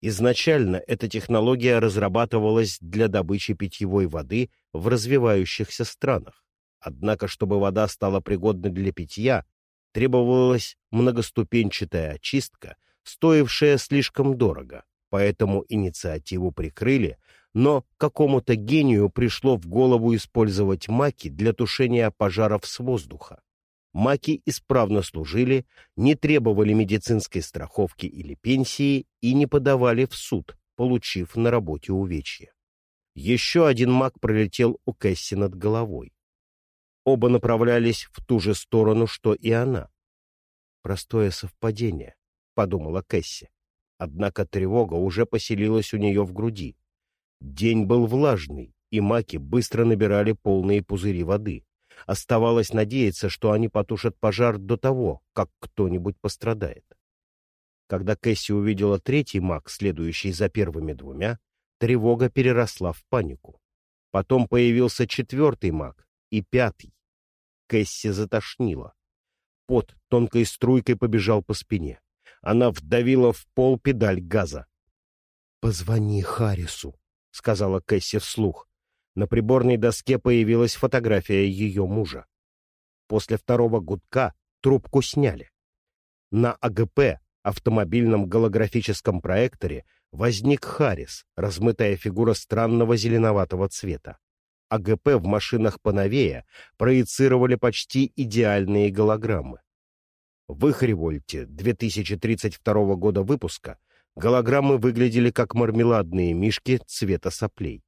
Изначально эта технология разрабатывалась для добычи питьевой воды в развивающихся странах. Однако, чтобы вода стала пригодной для питья, требовалась многоступенчатая очистка, стоившая слишком дорого, поэтому инициативу прикрыли, но какому-то гению пришло в голову использовать маки для тушения пожаров с воздуха. Маки исправно служили, не требовали медицинской страховки или пенсии и не подавали в суд, получив на работе увечья. Еще один маг пролетел у Кэсси над головой. Оба направлялись в ту же сторону, что и она. «Простое совпадение», — подумала Кэсси. Однако тревога уже поселилась у нее в груди. День был влажный, и маки быстро набирали полные пузыри воды. Оставалось надеяться, что они потушат пожар до того, как кто-нибудь пострадает. Когда Кэсси увидела третий маг, следующий за первыми двумя, тревога переросла в панику. Потом появился четвертый маг и пятый. Кэсси затошнила. Пот тонкой струйкой побежал по спине. Она вдавила в пол педаль газа. «Позвони Харрису», — сказала Кэсси вслух. На приборной доске появилась фотография ее мужа. После второго гудка трубку сняли. На АГП, автомобильном голографическом проекторе, возник Харрис, размытая фигура странного зеленоватого цвета. АГП в машинах поновее проецировали почти идеальные голограммы. В их револьте 2032 года выпуска голограммы выглядели как мармеладные мишки цвета соплей.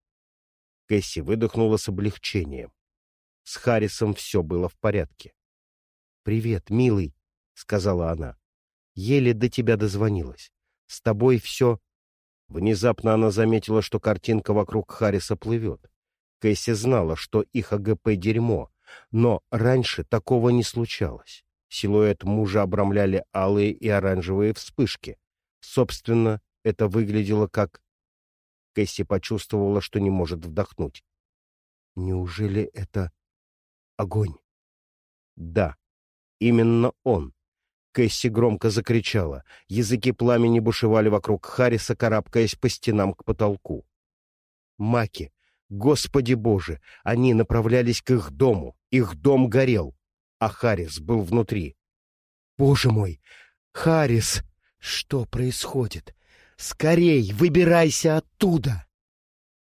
Кэсси выдохнула с облегчением. С Харрисом все было в порядке. «Привет, милый», — сказала она. «Еле до тебя дозвонилась. С тобой все...» Внезапно она заметила, что картинка вокруг Харриса плывет. Кэсси знала, что их АГП — дерьмо, но раньше такого не случалось. Силуэт мужа обрамляли алые и оранжевые вспышки. Собственно, это выглядело как Кэсси почувствовала, что не может вдохнуть. Неужели это огонь? Да, именно он. Кэсси громко закричала. Языки пламени бушевали вокруг Харриса, карабкаясь по стенам к потолку. Маки! Господи Боже! Они направлялись к их дому. Их дом горел. а Харрис был внутри. «Боже мой! Харрис! Что происходит? Скорей, выбирайся оттуда!»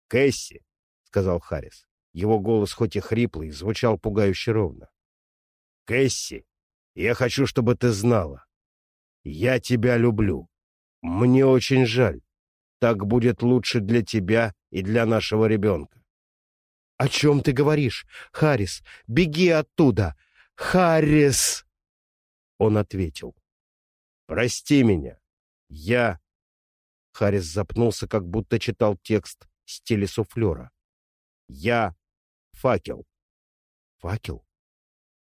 «Кэсси!» — сказал Харрис. Его голос, хоть и хриплый, звучал пугающе ровно. «Кэсси, я хочу, чтобы ты знала. Я тебя люблю. Мне очень жаль. Так будет лучше для тебя и для нашего ребенка. — О чем ты говоришь? Харрис, беги оттуда! Харрис! Он ответил. — Прости меня. Я... Харрис запнулся, как будто читал текст с телесуфлера. Я факел. Факел?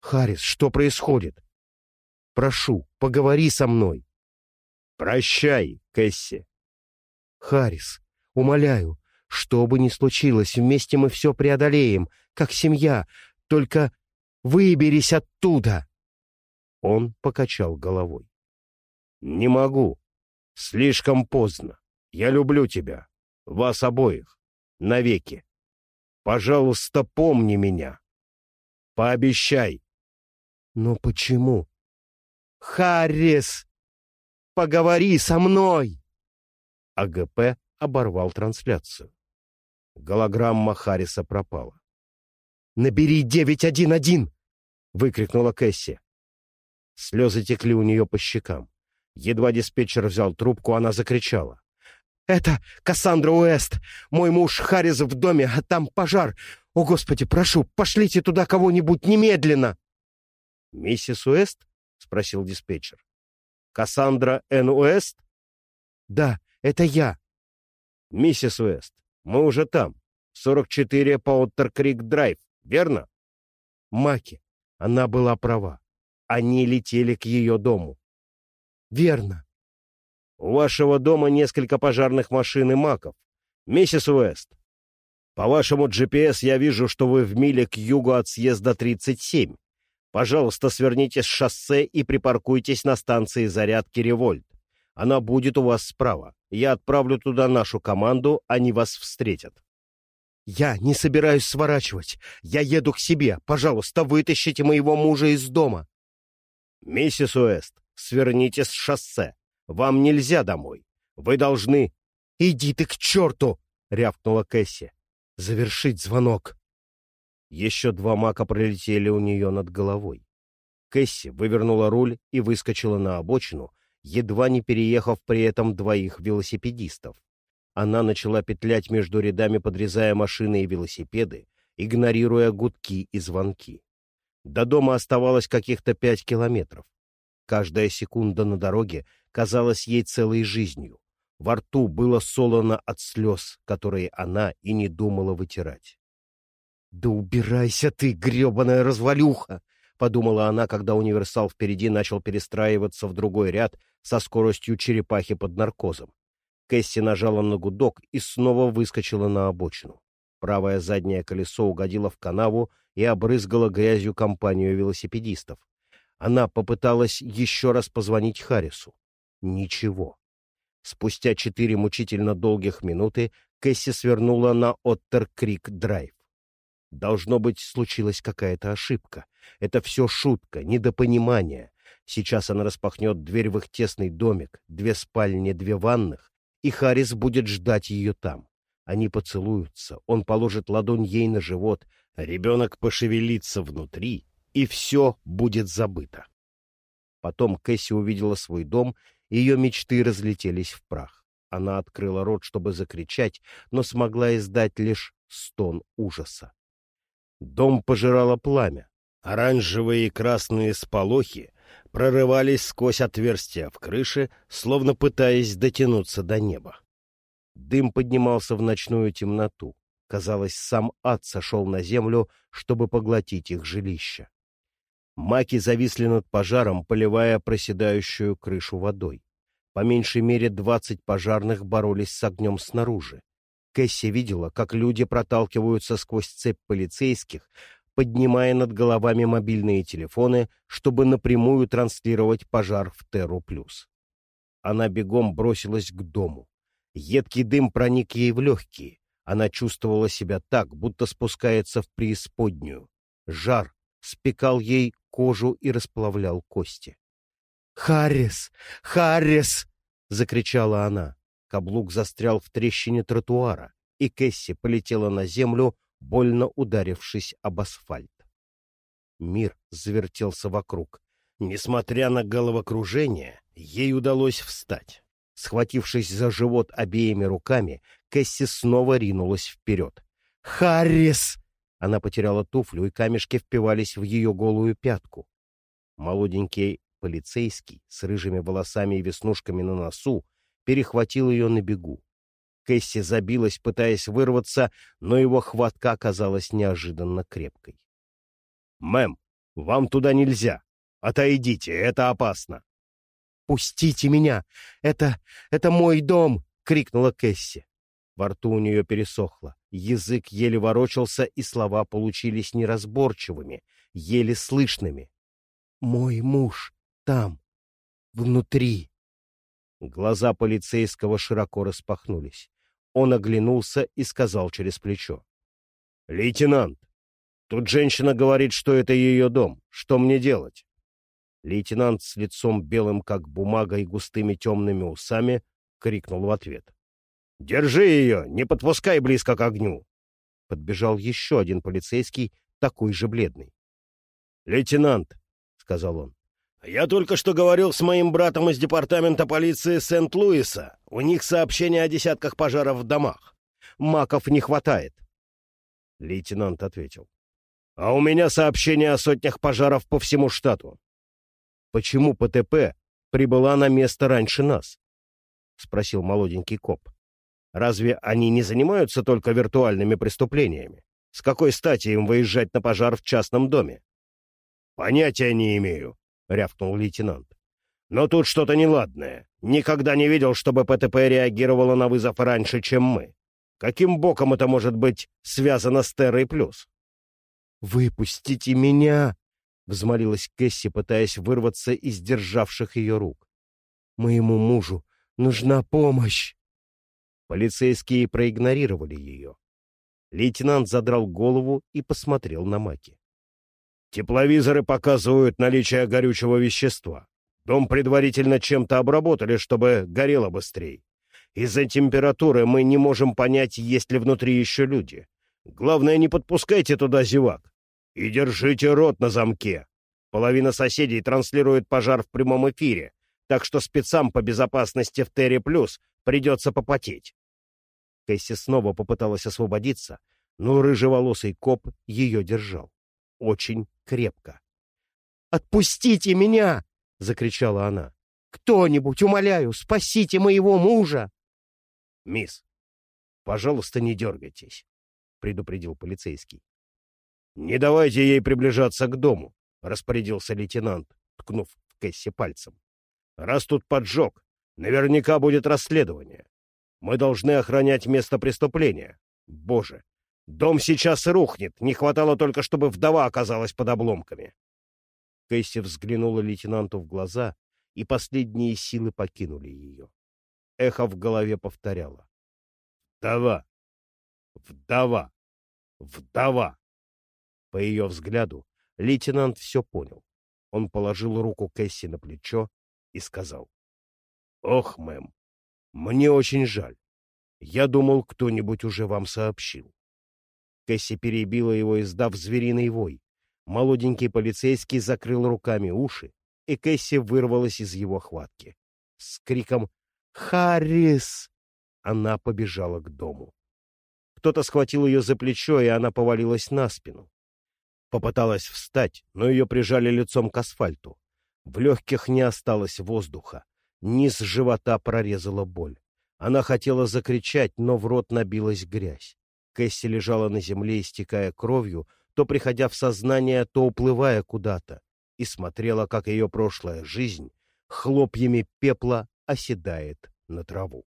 Харрис, что происходит? Прошу, поговори со мной. Прощай, Кэсси. Харрис, умоляю, что бы ни случилось, вместе мы все преодолеем, как семья, только выберись оттуда. Он покачал головой. Не могу. Слишком поздно. Я люблю тебя. Вас обоих. Навеки. Пожалуйста, помни меня. Пообещай. Но почему? «Харрис! Поговори со мной!» АГП оборвал трансляцию. Голограмма Харриса пропала. «Набери 911!» — выкрикнула Кэсси. Слезы текли у нее по щекам. Едва диспетчер взял трубку, она закричала. «Это Кассандра Уэст! Мой муж Харрис в доме, а там пожар! О, Господи, прошу, пошлите туда кого-нибудь немедленно!» «Миссис Уэст?» — спросил диспетчер. «Кассандра Н. Уэст?» «Да, это я». «Миссис Уэст, мы уже там. 44 Пауттер-Крик-Драйв, верно?» Маки. Она была права. Они летели к ее дому. «Верно». «У вашего дома несколько пожарных машин и маков. Миссис Уэст, по вашему GPS я вижу, что вы в миле к югу от съезда 37. Пожалуйста, сверните с шоссе и припаркуйтесь на станции зарядки «Револьт». Она будет у вас справа. Я отправлю туда нашу команду, они вас встретят. Я не собираюсь сворачивать. Я еду к себе. Пожалуйста, вытащите моего мужа из дома. Миссис Уэст, сверните с шоссе. Вам нельзя домой. Вы должны... Иди ты к черту! — рявкнула Кэсси. Завершить звонок. Еще два мака пролетели у нее над головой. Кэсси вывернула руль и выскочила на обочину, едва не переехав при этом двоих велосипедистов. Она начала петлять между рядами, подрезая машины и велосипеды, игнорируя гудки и звонки. До дома оставалось каких-то пять километров. Каждая секунда на дороге казалась ей целой жизнью. Во рту было солоно от слез, которые она и не думала вытирать. «Да убирайся ты, гребаная развалюха!» — подумала она, когда универсал впереди начал перестраиваться в другой ряд со скоростью черепахи под наркозом. Кэсси нажала на гудок и снова выскочила на обочину. Правое заднее колесо угодило в канаву и обрызгало грязью компанию велосипедистов. Она попыталась еще раз позвонить Харрису. Ничего. Спустя четыре мучительно долгих минуты Кэсси свернула на Оттер-Крик-Драйв. Должно быть, случилась какая-то ошибка. Это все шутка, недопонимание. Сейчас она распахнет дверь в их тесный домик, две спальни, две ванных, и Харрис будет ждать ее там. Они поцелуются, он положит ладонь ей на живот, ребенок пошевелится внутри, и все будет забыто. Потом Кэсси увидела свой дом, и ее мечты разлетелись в прах. Она открыла рот, чтобы закричать, но смогла издать лишь стон ужаса. Дом пожирало пламя. Оранжевые и красные сполохи прорывались сквозь отверстия в крыше, словно пытаясь дотянуться до неба. Дым поднимался в ночную темноту. Казалось, сам ад сошел на землю, чтобы поглотить их жилище. Маки зависли над пожаром, поливая проседающую крышу водой. По меньшей мере двадцать пожарных боролись с огнем снаружи. Кэсси видела, как люди проталкиваются сквозь цепь полицейских, поднимая над головами мобильные телефоны, чтобы напрямую транслировать пожар в Терру Плюс. Она бегом бросилась к дому. Едкий дым проник ей в легкие. Она чувствовала себя так, будто спускается в преисподнюю. Жар, спекал ей кожу и расплавлял кости. «Харрис! Харрис!» — закричала она. Каблук застрял в трещине тротуара, и Кэсси полетела на землю, больно ударившись об асфальт. Мир завертелся вокруг. Несмотря на головокружение, ей удалось встать. Схватившись за живот обеими руками, Кэсси снова ринулась вперед. «Харрис!» Она потеряла туфлю, и камешки впивались в ее голую пятку. Молоденький полицейский с рыжими волосами и веснушками на носу перехватил ее на бегу. Кэсси забилась, пытаясь вырваться, но его хватка оказалась неожиданно крепкой. «Мэм, вам туда нельзя. Отойдите, это опасно». «Пустите меня! Это... это мой дом!» — крикнула Кэсси. Во рту у нее пересохло. Язык еле ворочался, и слова получились неразборчивыми, еле слышными. «Мой муж там, внутри». Глаза полицейского широко распахнулись. Он оглянулся и сказал через плечо. «Лейтенант, тут женщина говорит, что это ее дом. Что мне делать?» Лейтенант с лицом белым, как бумага, и густыми темными усами крикнул в ответ. «Держи ее! Не подпускай близко к огню!» Подбежал еще один полицейский, такой же бледный. «Лейтенант», — сказал он, — «я только что говорил с моим братом из департамента полиции Сент-Луиса. У них сообщение о десятках пожаров в домах. Маков не хватает». Лейтенант ответил. «А у меня сообщение о сотнях пожаров по всему штату. «Почему ПТП прибыла на место раньше нас?» — спросил молоденький коп. «Разве они не занимаются только виртуальными преступлениями? С какой стати им выезжать на пожар в частном доме?» «Понятия не имею», — рявкнул лейтенант. «Но тут что-то неладное. Никогда не видел, чтобы ПТП реагировало на вызов раньше, чем мы. Каким боком это может быть связано с Террой Плюс?» «Выпустите меня!» взмолилась Кэсси, пытаясь вырваться из державших ее рук. «Моему мужу нужна помощь!» Полицейские проигнорировали ее. Лейтенант задрал голову и посмотрел на Маки. «Тепловизоры показывают наличие горючего вещества. Дом предварительно чем-то обработали, чтобы горело быстрее. Из-за температуры мы не можем понять, есть ли внутри еще люди. Главное, не подпускайте туда зевак. И держите рот на замке. Половина соседей транслирует пожар в прямом эфире, так что спецам по безопасности в Терри Плюс придется попотеть. Кэсси снова попыталась освободиться, но рыжеволосый коп ее держал. Очень крепко. «Отпустите меня!» — закричала она. «Кто-нибудь, умоляю, спасите моего мужа!» «Мисс, пожалуйста, не дергайтесь», — предупредил полицейский. «Не давайте ей приближаться к дому», — распорядился лейтенант, ткнув в Кэсси пальцем. «Раз тут поджог, наверняка будет расследование. Мы должны охранять место преступления. Боже, дом сейчас рухнет, не хватало только, чтобы вдова оказалась под обломками». Кэсси взглянула лейтенанту в глаза, и последние силы покинули ее. Эхо в голове повторяло. «Вдова! Вдова! Вдова!» По ее взгляду, лейтенант все понял. Он положил руку Кэсси на плечо и сказал. — Ох, мэм, мне очень жаль. Я думал, кто-нибудь уже вам сообщил. Кэсси перебила его, издав звериный вой. Молоденький полицейский закрыл руками уши, и Кэсси вырвалась из его хватки. С криком «Харрис!» она побежала к дому. Кто-то схватил ее за плечо, и она повалилась на спину. Попыталась встать, но ее прижали лицом к асфальту. В легких не осталось воздуха. Низ живота прорезала боль. Она хотела закричать, но в рот набилась грязь. Кэсси лежала на земле, истекая кровью, то приходя в сознание, то уплывая куда-то, и смотрела, как ее прошлая жизнь хлопьями пепла оседает на траву.